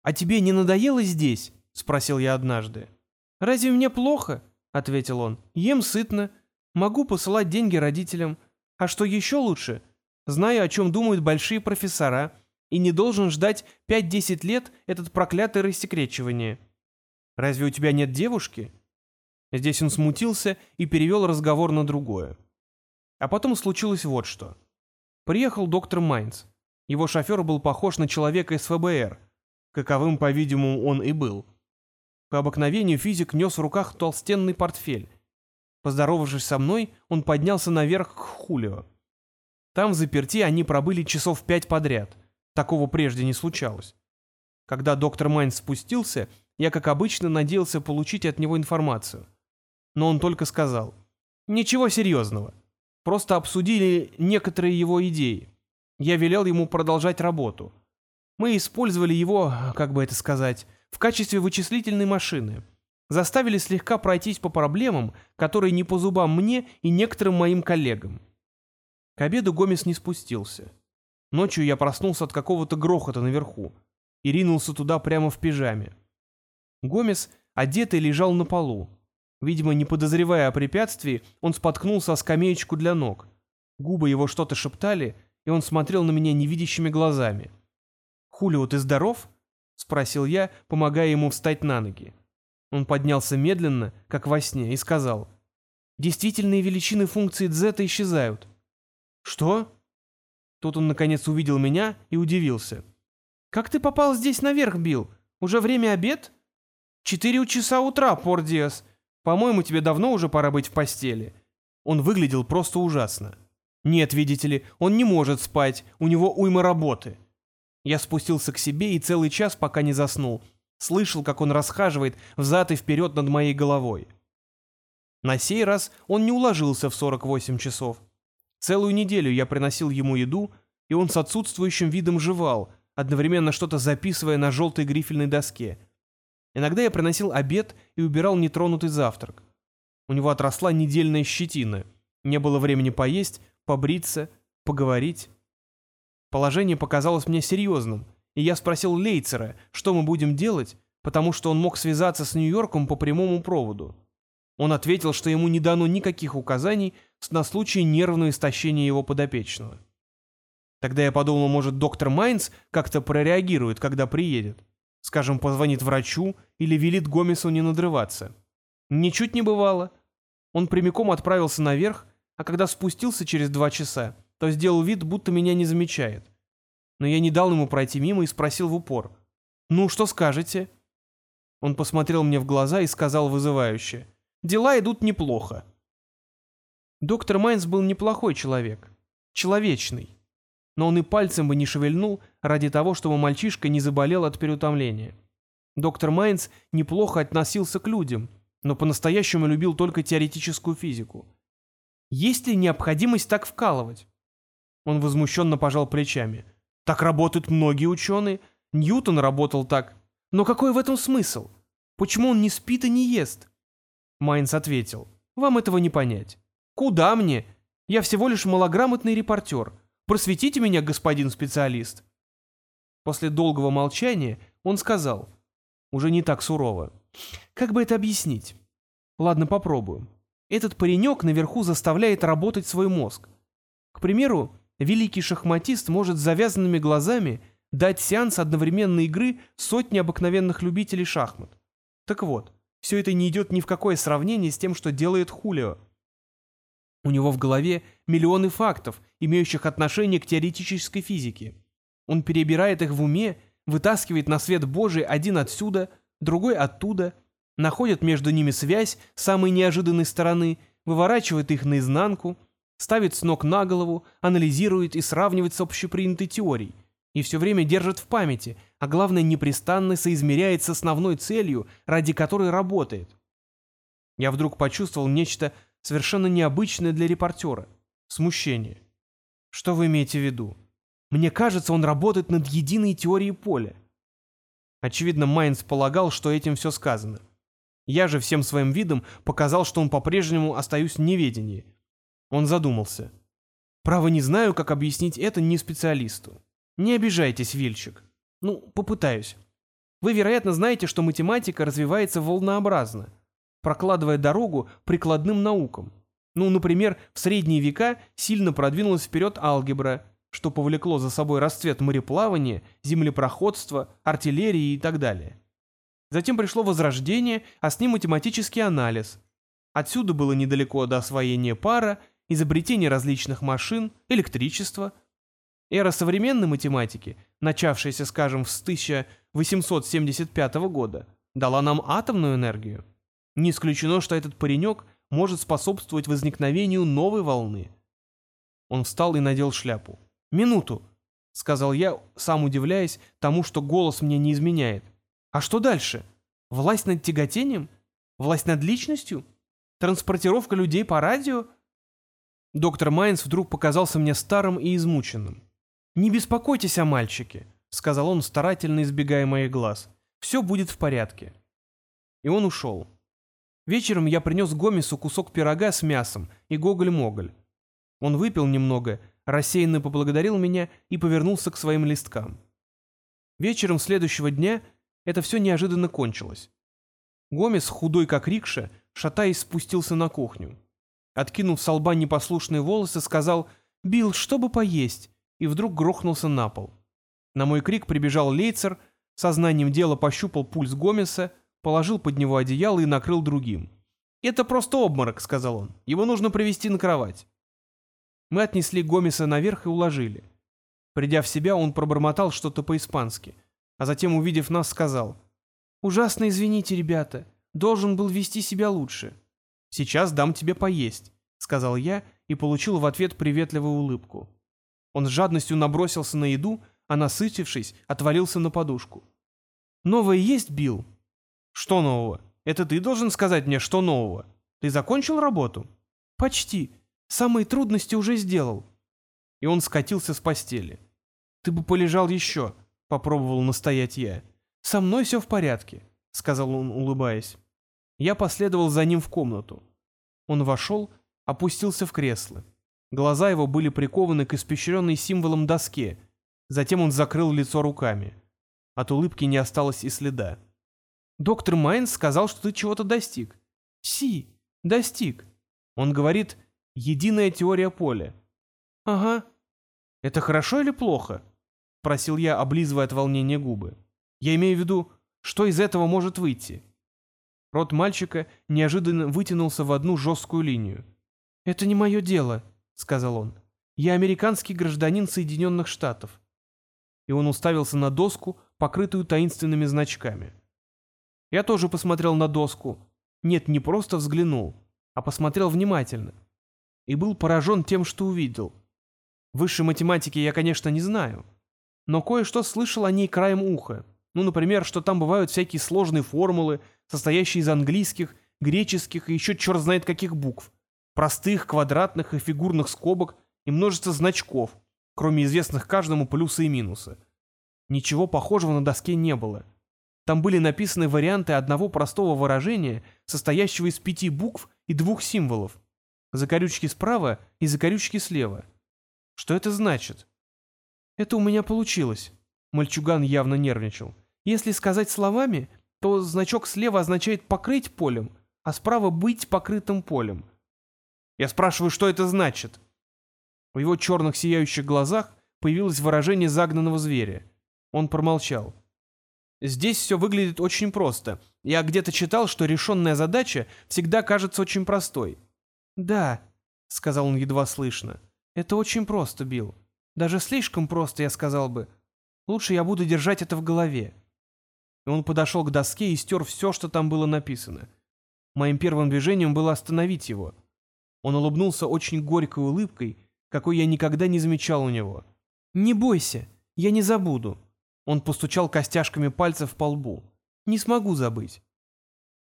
«А тебе не надоело здесь?» — спросил я однажды. «Разве мне плохо?» — ответил он. «Ем сытно. Могу посылать деньги родителям. А что еще лучше? Знаю, о чем думают большие профессора» и не должен ждать 5-10 лет этот проклятое рассекречивание. Разве у тебя нет девушки?» Здесь он смутился и перевел разговор на другое. А потом случилось вот что. Приехал доктор Майнц. Его шофер был похож на человека из ФБР, каковым, по-видимому, он и был. По обыкновению физик нес в руках толстенный портфель. Поздоровавшись со мной, он поднялся наверх к Хулио. Там в заперти они пробыли часов пять подряд — Такого прежде не случалось. Когда доктор Майнс спустился, я, как обычно, надеялся получить от него информацию. Но он только сказал, «Ничего серьезного. Просто обсудили некоторые его идеи. Я велел ему продолжать работу. Мы использовали его, как бы это сказать, в качестве вычислительной машины. Заставили слегка пройтись по проблемам, которые не по зубам мне и некоторым моим коллегам. К обеду Гомес не спустился. Ночью я проснулся от какого-то грохота наверху и ринулся туда прямо в пижаме. Гомес, одетый, лежал на полу. Видимо, не подозревая о препятствии, он споткнулся о скамеечку для ног. Губы его что-то шептали, и он смотрел на меня невидящими глазами. «Хулио, ты здоров?» — спросил я, помогая ему встать на ноги. Он поднялся медленно, как во сне, и сказал, «Действительные величины функции дзета исчезают». «Что?» Тут он, наконец, увидел меня и удивился. «Как ты попал здесь наверх, Билл? Уже время обед?» «Четыре часа утра, Пордиас. По-моему, тебе давно уже пора быть в постели». Он выглядел просто ужасно. «Нет, видите ли, он не может спать, у него уйма работы». Я спустился к себе и целый час, пока не заснул, слышал, как он расхаживает взад и вперед над моей головой. На сей раз он не уложился в 48 часов. Целую неделю я приносил ему еду, и он с отсутствующим видом жевал, одновременно что-то записывая на желтой грифельной доске. Иногда я приносил обед и убирал нетронутый завтрак. У него отросла недельная щетина. Не было времени поесть, побриться, поговорить. Положение показалось мне серьезным, и я спросил Лейцера, что мы будем делать, потому что он мог связаться с Нью-Йорком по прямому проводу. Он ответил, что ему не дано никаких указаний на случай нервного истощения его подопечного. Тогда я подумал, может, доктор Майнц как-то прореагирует, когда приедет. Скажем, позвонит врачу или велит Гомесу не надрываться. Ничуть не бывало. Он прямиком отправился наверх, а когда спустился через два часа, то сделал вид, будто меня не замечает. Но я не дал ему пройти мимо и спросил в упор. «Ну, что скажете?» Он посмотрел мне в глаза и сказал вызывающе. «Дела идут неплохо». Доктор Майнс был неплохой человек. Человечный. Но он и пальцем бы не шевельнул ради того, чтобы мальчишка не заболел от переутомления. Доктор Майнс неплохо относился к людям, но по-настоящему любил только теоретическую физику. Есть ли необходимость так вкалывать? Он возмущенно пожал плечами. Так работают многие ученые. Ньютон работал так. Но какой в этом смысл? Почему он не спит и не ест? Майнс ответил. Вам этого не понять. Куда мне? Я всего лишь малограмотный репортер. Просветите меня, господин специалист. После долгого молчания он сказал, уже не так сурово. Как бы это объяснить? Ладно, попробуем. Этот паренек наверху заставляет работать свой мозг. К примеру, великий шахматист может с завязанными глазами дать сеанс одновременной игры сотни обыкновенных любителей шахмат. Так вот, все это не идет ни в какое сравнение с тем, что делает Хулио. У него в голове миллионы фактов, имеющих отношение к теоретической физике. Он перебирает их в уме, вытаскивает на свет Божий один отсюда, другой оттуда, находит между ними связь самой неожиданной стороны, выворачивает их наизнанку, ставит с ног на голову, анализирует и сравнивает с общепринятой теорией, и все время держит в памяти, а главное непрестанно соизмеряет с основной целью, ради которой работает. Я вдруг почувствовал нечто совершенно необычное для репортера — смущение. Что вы имеете в виду? Мне кажется, он работает над единой теорией поля. Очевидно, Майнс полагал, что этим все сказано. Я же всем своим видом показал, что он по-прежнему остаюсь в неведении. Он задумался. Право не знаю, как объяснить это не специалисту. Не обижайтесь, Вильчик. Ну, попытаюсь. Вы, вероятно, знаете, что математика развивается волнообразно, прокладывая дорогу прикладным наукам. Ну, например, в средние века сильно продвинулась вперед алгебра, что повлекло за собой расцвет мореплавания, землепроходства, артиллерии и так далее. Затем пришло Возрождение, а с ним математический анализ. Отсюда было недалеко до освоения пара, изобретения различных машин, электричества. Эра современной математики, начавшаяся, скажем, с 1875 года, дала нам атомную энергию. Не исключено, что этот паренек может способствовать возникновению новой волны. Он встал и надел шляпу. «Минуту», — сказал я, сам удивляясь тому, что голос мне не изменяет. А что дальше? Власть над тяготением? Власть над личностью? Транспортировка людей по радио? Доктор Майнс вдруг показался мне старым и измученным. «Не беспокойтесь о мальчике», — сказал он, старательно избегая моих глаз. «Все будет в порядке». И он ушел. Вечером я принес Гомесу кусок пирога с мясом и гоголь-моголь. Он выпил немного, рассеянно поблагодарил меня и повернулся к своим листкам. Вечером следующего дня это все неожиданно кончилось. Гомес, худой как рикша, шатаясь, спустился на кухню. Откинув с лба непослушные волосы, сказал «Билл, чтобы поесть», и вдруг грохнулся на пол. На мой крик прибежал Лейцер, сознанием дела пощупал пульс Гомеса, положил под него одеяло и накрыл другим. «Это просто обморок», — сказал он. «Его нужно привести на кровать». Мы отнесли Гомеса наверх и уложили. Придя в себя, он пробормотал что-то по-испански — а затем, увидев нас, сказал, «Ужасно извините, ребята, должен был вести себя лучше». «Сейчас дам тебе поесть», — сказал я и получил в ответ приветливую улыбку. Он с жадностью набросился на еду, а насытившись, отвалился на подушку. «Новое есть, Билл?» «Что нового? Это ты должен сказать мне, что нового? Ты закончил работу?» «Почти. Самые трудности уже сделал». И он скатился с постели. «Ты бы полежал еще», — попробовал настоять я. «Со мной все в порядке», — сказал он, улыбаясь. Я последовал за ним в комнату. Он вошел, опустился в кресло. Глаза его были прикованы к испещренной символом доске. Затем он закрыл лицо руками. От улыбки не осталось и следа. «Доктор Майнс сказал, что ты чего-то достиг». «Си, достиг». Он говорит «единая теория поля». «Ага». «Это хорошо или плохо?» спросил я, облизывая от волнения губы. «Я имею в виду, что из этого может выйти?» Рот мальчика неожиданно вытянулся в одну жесткую линию. «Это не мое дело», — сказал он. «Я американский гражданин Соединенных Штатов». И он уставился на доску, покрытую таинственными значками. Я тоже посмотрел на доску. Нет, не просто взглянул, а посмотрел внимательно. И был поражен тем, что увидел. Высшей математики я, конечно, не знаю, но кое-что слышал о ней краем уха. Ну, например, что там бывают всякие сложные формулы, состоящие из английских, греческих и еще черт знает каких букв, простых, квадратных и фигурных скобок и множество значков, кроме известных каждому плюсы и минусы. Ничего похожего на доске не было. Там были написаны варианты одного простого выражения, состоящего из пяти букв и двух символов. Закорючки справа и закорючки слева. Что это значит? Это у меня получилось. Мальчуган явно нервничал. Если сказать словами, то значок слева означает «покрыть полем», а справа «быть покрытым полем». Я спрашиваю, что это значит? В его черных сияющих глазах появилось выражение загнанного зверя. Он промолчал. Здесь все выглядит очень просто. Я где-то читал, что решенная задача всегда кажется очень простой. «Да», — сказал он едва слышно, — «это очень просто, Билл. Даже слишком просто, я сказал бы. Лучше я буду держать это в голове. И он подошел к доске и стер все, что там было написано. Моим первым движением было остановить его. Он улыбнулся очень горькой улыбкой, какой я никогда не замечал у него. «Не бойся, я не забуду». Он постучал костяшками пальцев по лбу. «Не смогу забыть».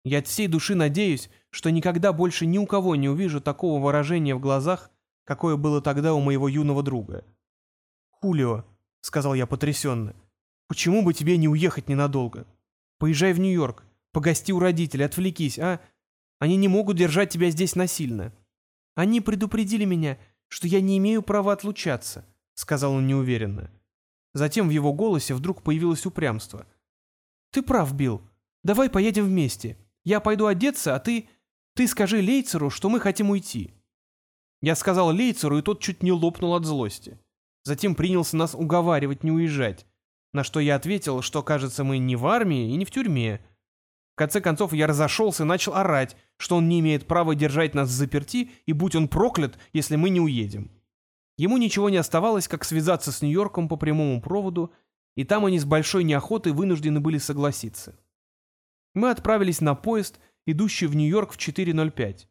Я от всей души надеюсь, что никогда больше ни у кого не увижу такого выражения в глазах, какое было тогда у моего юного друга. «Хулио», — сказал я потрясенно, — «почему бы тебе не уехать ненадолго? Поезжай в Нью-Йорк, погости у родителей, отвлекись, а? Они не могут держать тебя здесь насильно». «Они предупредили меня, что я не имею права отлучаться», — сказал он неуверенно. Затем в его голосе вдруг появилось упрямство. «Ты прав, Билл. Давай поедем вместе. Я пойду одеться, а ты... Ты скажи Лейцеру, что мы хотим уйти». Я сказал Лейцеру, и тот чуть не лопнул от злости. Затем принялся нас уговаривать не уезжать. На что я ответил, что, кажется, мы не в армии и не в тюрьме. В конце концов, я разошелся и начал орать, что он не имеет права держать нас заперти, и будь он проклят, если мы не уедем. Ему ничего не оставалось, как связаться с Нью-Йорком по прямому проводу, и там они с большой неохотой вынуждены были согласиться. Мы отправились на поезд, идущий в Нью-Йорк в 4.05.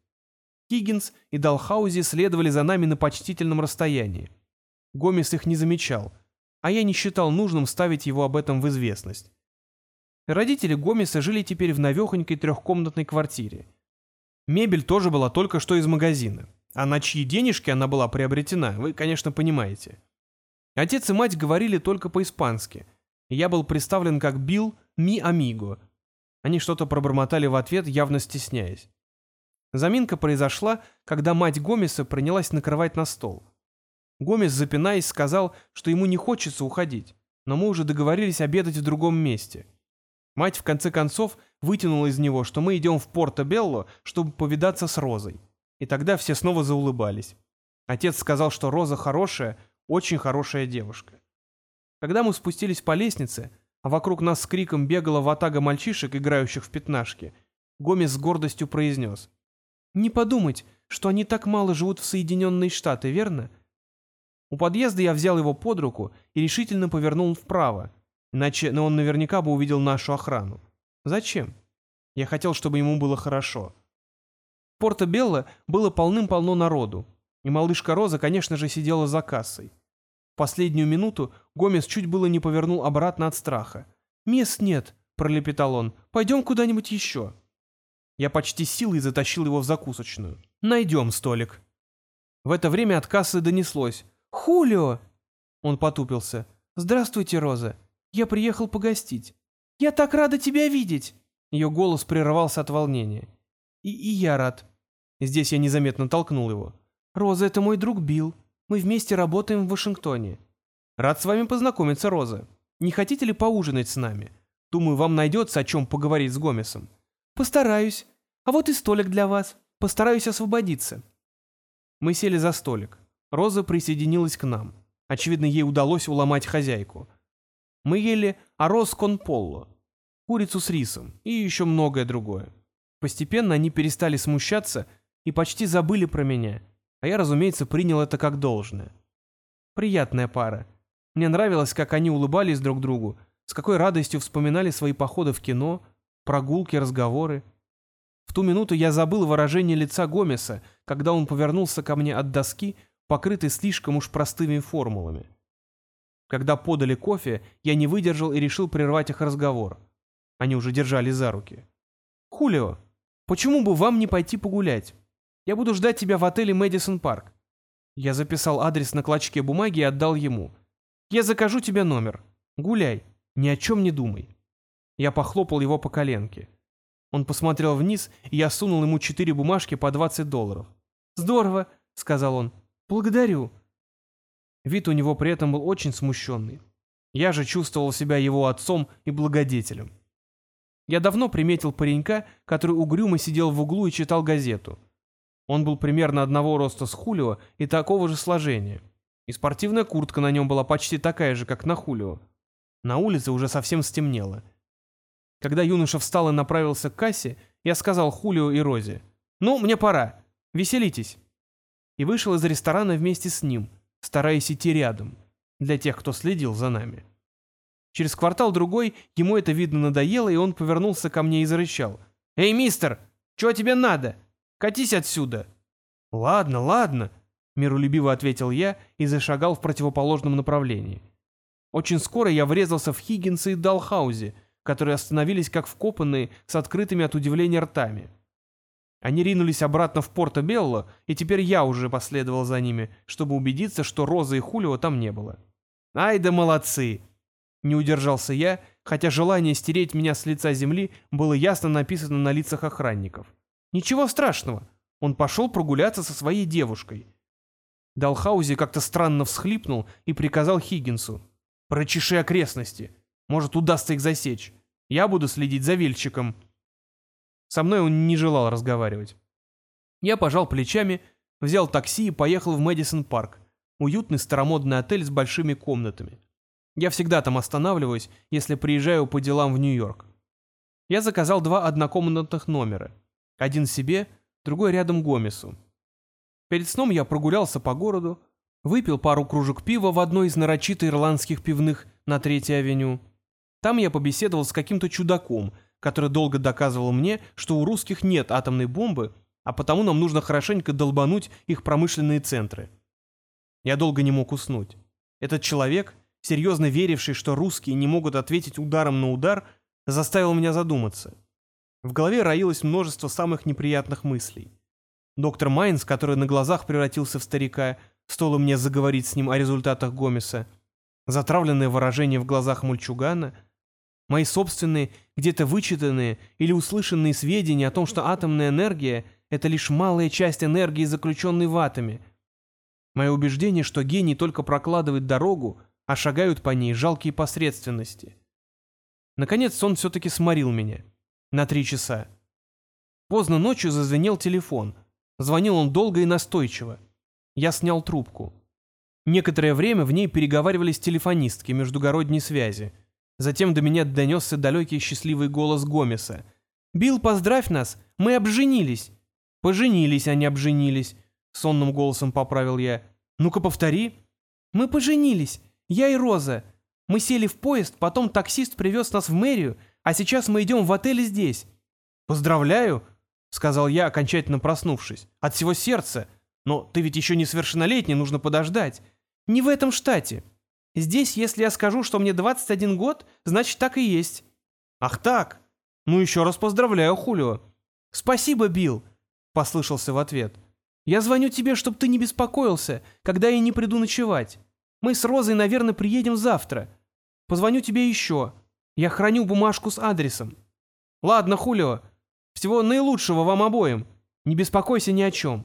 Хиггинс и Далхаузи следовали за нами на почтительном расстоянии. Гомес их не замечал, а я не считал нужным ставить его об этом в известность. Родители Гомеса жили теперь в новехонькой трехкомнатной квартире. Мебель тоже была только что из магазина. А на чьи денежки она была приобретена, вы, конечно, понимаете. Отец и мать говорили только по-испански, я был представлен как Билл Ми Амиго. Они что-то пробормотали в ответ, явно стесняясь. Заминка произошла, когда мать Гомеса принялась накрывать на стол. Гомес, запинаясь, сказал, что ему не хочется уходить, но мы уже договорились обедать в другом месте. Мать в конце концов вытянула из него, что мы идем в Порто-Белло, чтобы повидаться с Розой. И тогда все снова заулыбались. Отец сказал, что Роза хорошая, очень хорошая девушка. Когда мы спустились по лестнице, а вокруг нас с криком бегала ватага мальчишек, играющих в пятнашки, Гомес с гордостью произнес. «Не подумать, что они так мало живут в Соединенные Штаты, верно? У подъезда я взял его под руку и решительно повернул вправо, иначе но он наверняка бы увидел нашу охрану. Зачем? Я хотел, чтобы ему было хорошо. Порто-Белло было полным-полно народу, и малышка Роза, конечно же, сидела за кассой. Последнюю минуту Гомес чуть было не повернул обратно от страха. «Мест нет», — пролепетал он, — «пойдем куда-нибудь еще». Я почти силой затащил его в закусочную. «Найдем столик». В это время от кассы донеслось. «Хулио!» Он потупился. «Здравствуйте, Роза. Я приехал погостить. Я так рада тебя видеть!» Ее голос прерывался от волнения. «И, и я рад». Здесь я незаметно толкнул его. «Роза, это мой друг Билл. Мы вместе работаем в Вашингтоне. Рад с вами познакомиться, Роза. Не хотите ли поужинать с нами? Думаю, вам найдется о чем поговорить с Гомесом». «Постараюсь. А вот и столик для вас. Постараюсь освободиться». Мы сели за столик. Роза присоединилась к нам. Очевидно, ей удалось уломать хозяйку. Мы ели арос кон полло, курицу с рисом и еще многое другое. Постепенно они перестали смущаться и почти забыли про меня, а я, разумеется, принял это как должное. Приятная пара. Мне нравилось, как они улыбались друг другу, с какой радостью вспоминали свои походы в кино, прогулки, разговоры. В ту минуту я забыл выражение лица Гомеса, когда он повернулся ко мне от доски, покрытой слишком уж простыми формулами. Когда подали кофе, я не выдержал и решил прервать их разговор. Они уже держали за руки. «Хулио, почему бы вам не пойти погулять? Я буду ждать тебя в отеле Мэдисон Парк». Я записал адрес на клочке бумаги и отдал ему. «Я закажу тебе номер. Гуляй, ни о чем не думай». Я похлопал его по коленке. Он посмотрел вниз, и я сунул ему четыре бумажки по 20 долларов. «Здорово», — сказал он. «Благодарю». Вид у него при этом был очень смущенный. Я же чувствовал себя его отцом и благодетелем. Я давно приметил паренька, который угрюмо сидел в углу и читал газету. Он был примерно одного роста с Хулио и такого же сложения. И спортивная куртка на нем была почти такая же, как на Хулио. На улице уже совсем стемнело. Когда юноша встал и направился к кассе, я сказал Хулио и Розе, «Ну, мне пора. Веселитесь». И вышел из ресторана вместе с ним, стараясь идти рядом, для тех, кто следил за нами. Через квартал-другой ему это, видно, надоело, и он повернулся ко мне и зарычал. «Эй, мистер, чего тебе надо? Катись отсюда!» «Ладно, ладно», — миролюбиво ответил я и зашагал в противоположном направлении. Очень скоро я врезался в Хиггинса и Далхаузе, которые остановились как вкопанные с открытыми от удивления ртами. Они ринулись обратно в Порто-Белло, и теперь я уже последовал за ними, чтобы убедиться, что Розы и Хулио там не было. «Ай да молодцы!» Не удержался я, хотя желание стереть меня с лица земли было ясно написано на лицах охранников. «Ничего страшного, он пошел прогуляться со своей девушкой». Далхаузи как-то странно всхлипнул и приказал Хиггинсу. «Прочеши окрестности. Может, удастся их засечь. Я буду следить за Вельчиком». Со мной он не желал разговаривать. Я пожал плечами, взял такси и поехал в Мэдисон Парк, уютный старомодный отель с большими комнатами. Я всегда там останавливаюсь, если приезжаю по делам в Нью-Йорк. Я заказал два однокомнатных номера. Один себе, другой рядом Гомесу. Перед сном я прогулялся по городу, выпил пару кружек пива в одной из нарочито ирландских пивных на Третьей авеню. Там я побеседовал с каким-то чудаком — который долго доказывал мне, что у русских нет атомной бомбы, а потому нам нужно хорошенько долбануть их промышленные центры. Я долго не мог уснуть. Этот человек, серьезно веривший, что русские не могут ответить ударом на удар, заставил меня задуматься. В голове роилось множество самых неприятных мыслей. Доктор Майнс, который на глазах превратился в старика, стоило мне заговорить с ним о результатах Гомеса, затравленное выражение в глазах мальчугана — Мои собственные, где-то вычитанные или услышанные сведения о том, что атомная энергия — это лишь малая часть энергии, заключенной в атоме. Мое убеждение, что гений только прокладывает дорогу, а шагают по ней жалкие посредственности. Наконец сон все-таки сморил меня. На три часа. Поздно ночью зазвенел телефон. Звонил он долго и настойчиво. Я снял трубку. Некоторое время в ней переговаривались телефонистки междугородней связи. Затем до меня донесся далекий счастливый голос Гомеса. «Билл, поздравь нас! Мы обженились!» «Поженились, а не обженились!» — сонным голосом поправил я. «Ну-ка, повтори!» «Мы поженились! Я и Роза! Мы сели в поезд, потом таксист привез нас в мэрию, а сейчас мы идем в отель здесь!» «Поздравляю!» — сказал я, окончательно проснувшись. «От всего сердца! Но ты ведь еще несовершеннолетний, нужно подождать!» «Не в этом штате!» Здесь, если я скажу, что мне 21 год, значит так и есть». «Ах так? Ну еще раз поздравляю, Хулио». «Спасибо, Билл», — послышался в ответ. «Я звоню тебе, чтобы ты не беспокоился, когда я не приду ночевать. Мы с Розой, наверное, приедем завтра. Позвоню тебе еще. Я храню бумажку с адресом». «Ладно, Хулио. Всего наилучшего вам обоим. Не беспокойся ни о чем».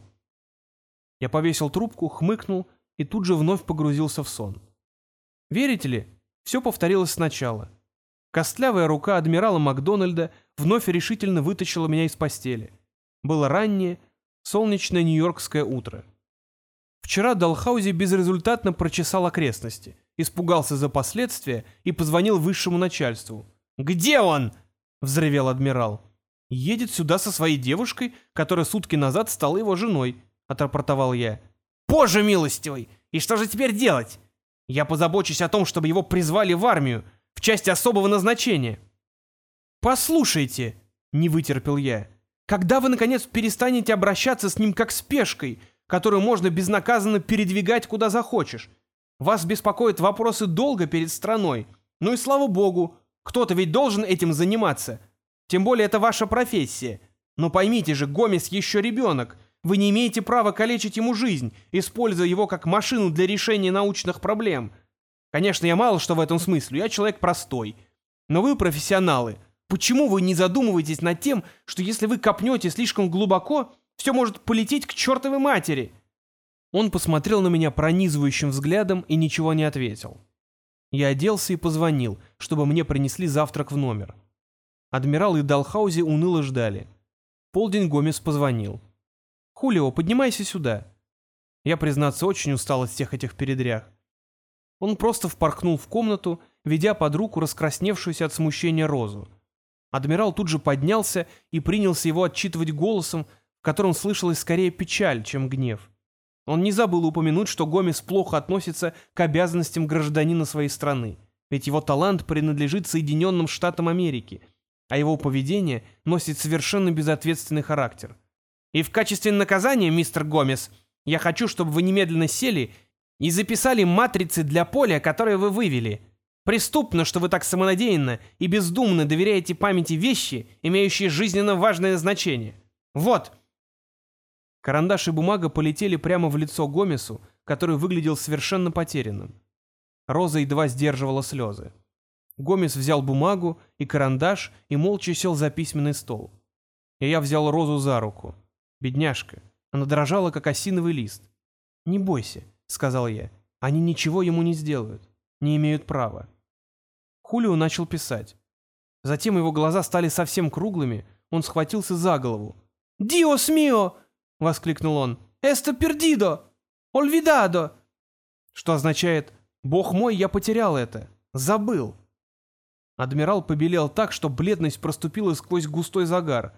Я повесил трубку, хмыкнул и тут же вновь погрузился в сон. Верите ли, все повторилось сначала. Костлявая рука адмирала Макдональда вновь решительно вытащила меня из постели. Было раннее, солнечное нью-йоркское утро. Вчера Далхаузи безрезультатно прочесал окрестности, испугался за последствия и позвонил высшему начальству. «Где он?» — взревел адмирал. Едет сюда со своей девушкой, которая сутки назад стала его женой, отрапортовал я. Позже, милостивый! И что же теперь делать? Я позабочусь о том, чтобы его призвали в армию, в части особого назначения. Послушайте, не вытерпел я. Когда вы, наконец, перестанете обращаться с ним как с пешкой, которую можно безнаказанно передвигать куда захочешь? Вас беспокоят вопросы долга перед страной. Ну и слава богу, кто-то ведь должен этим заниматься. Тем более это ваша профессия. Но поймите же, Гомес еще ребенок. Вы не имеете права калечить ему жизнь, используя его как машину для решения научных проблем. Конечно, я мало что в этом смысле, я человек простой. Но вы профессионалы. Почему вы не задумываетесь над тем, что если вы копнете слишком глубоко, все может полететь к чертовой матери?» Он посмотрел на меня пронизывающим взглядом и ничего не ответил. Я оделся и позвонил, чтобы мне принесли завтрак в номер. Адмирал и Далхаузи уныло ждали. Полдень Гомес позвонил. «Хулио, поднимайся сюда». Я, признаться, очень устал от всех этих передрях. Он просто впорхнул в комнату, ведя под руку раскрасневшуюся от смущения розу. Адмирал тут же поднялся и принялся его отчитывать голосом, в котором слышалась скорее печаль, чем гнев. Он не забыл упомянуть, что Гомес плохо относится к обязанностям гражданина своей страны, ведь его талант принадлежит Соединенным Штатам Америки, а его поведение носит совершенно безответственный характер. И в качестве наказания, мистер Гомес, я хочу, чтобы вы немедленно сели и записали матрицы для поля, которые вы вывели. Преступно, что вы так самонадеянно и бездумно доверяете памяти вещи, имеющие жизненно важное значение. Вот!» Карандаш и бумага полетели прямо в лицо Гомесу, который выглядел совершенно потерянным. Роза едва сдерживала слезы. Гомес взял бумагу и карандаш и молча сел за письменный стол. И я взял Розу за руку. Бедняжка. Она дрожала, как осиновый лист. «Не бойся», — сказал я. «Они ничего ему не сделают. Не имеют права». Хулио начал писать. Затем его глаза стали совсем круглыми, он схватился за голову. «Диос мио!» — воскликнул он. «Эсто пердидо! Ольвидадо!» Что означает «Бог мой, я потерял это! Забыл!» Адмирал побелел так, что бледность проступила сквозь густой загар.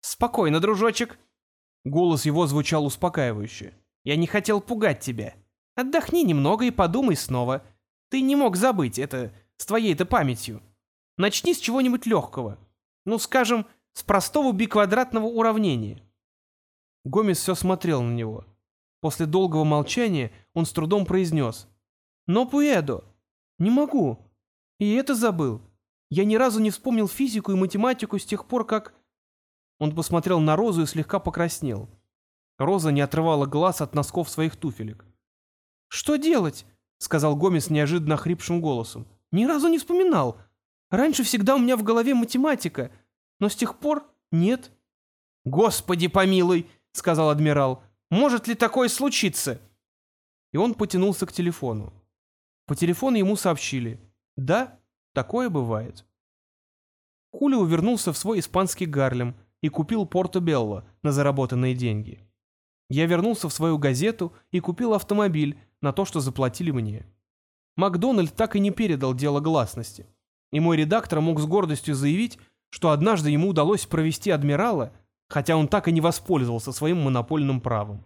«Спокойно, дружочек!» Голос его звучал успокаивающе. «Я не хотел пугать тебя. Отдохни немного и подумай снова. Ты не мог забыть это с твоей-то памятью. Начни с чего-нибудь легкого. Ну, скажем, с простого биквадратного уравнения». Гомес все смотрел на него. После долгого молчания он с трудом произнес. «Но пуэдо! Не могу. И это забыл. Я ни разу не вспомнил физику и математику с тех пор, как...» Он посмотрел на Розу и слегка покраснел. Роза не отрывала глаз от носков своих туфелек. «Что делать?» — сказал Гомес неожиданно хрипшим голосом. «Ни разу не вспоминал. Раньше всегда у меня в голове математика, но с тех пор нет». «Господи помилуй!» — сказал адмирал. «Может ли такое случиться?» И он потянулся к телефону. По телефону ему сообщили. «Да, такое бывает». Хулио вернулся в свой испанский Гарлем и купил Порто-Белло на заработанные деньги. Я вернулся в свою газету и купил автомобиль на то, что заплатили мне. Макдональд так и не передал дело гласности, и мой редактор мог с гордостью заявить, что однажды ему удалось провести адмирала, хотя он так и не воспользовался своим монопольным правом.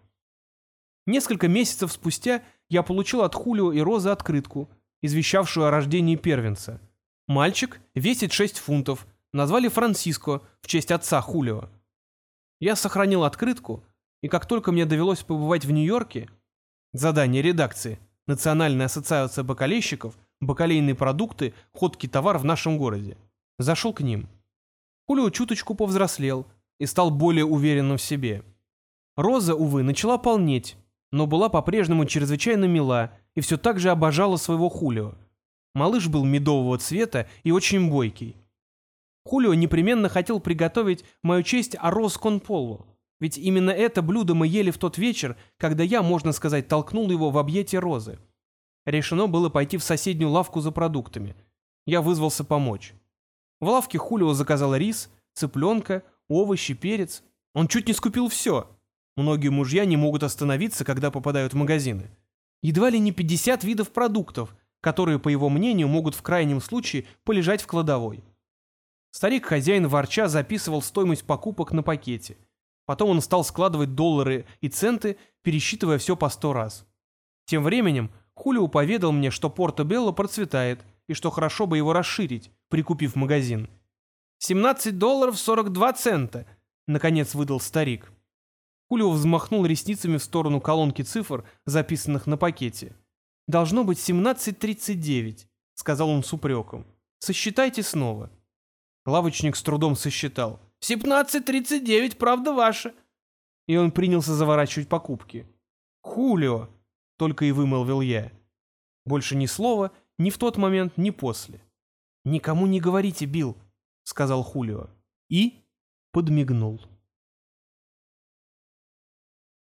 Несколько месяцев спустя я получил от Хулио и Розы открытку, извещавшую о рождении первенца. Мальчик весит 6 фунтов, назвали Франциско в честь отца Хулио. Я сохранил открытку, и как только мне довелось побывать в Нью-Йорке, задание редакции «Национальная ассоциация бакалейщиков», «Бакалейные продукты», «Ходкий товар в нашем городе», зашел к ним. Хулио чуточку повзрослел и стал более уверенным в себе. Роза, увы, начала полнеть, но была по-прежнему чрезвычайно мила и все так же обожала своего Хулио. Малыш был медового цвета и очень бойкий. Хулио непременно хотел приготовить мою честь арроз кон поло, ведь именно это блюдо мы ели в тот вечер, когда я, можно сказать, толкнул его в объятия розы. Решено было пойти в соседнюю лавку за продуктами. Я вызвался помочь. В лавке Хулио заказал рис, цыпленка, овощи, перец. Он чуть не скупил все. Многие мужья не могут остановиться, когда попадают в магазины. Едва ли не 50 видов продуктов, которые, по его мнению, могут в крайнем случае полежать в кладовой. Старик-хозяин ворча записывал стоимость покупок на пакете. Потом он стал складывать доллары и центы, пересчитывая все по сто раз. Тем временем Хулио поведал мне, что Порто-Белло процветает и что хорошо бы его расширить, прикупив магазин. «17 долларов 42 цента», — наконец выдал старик. Хулио взмахнул ресницами в сторону колонки цифр, записанных на пакете. «Должно быть 17.39», — сказал он с упреком. «Сосчитайте снова». Лавочник с трудом сосчитал. «Семнадцать тридцать девять, правда ваша». И он принялся заворачивать покупки. «Хулио!» — только и вымолвил я. Больше ни слова, ни в тот момент, ни после. «Никому не говорите, Билл», — сказал Хулио. И подмигнул.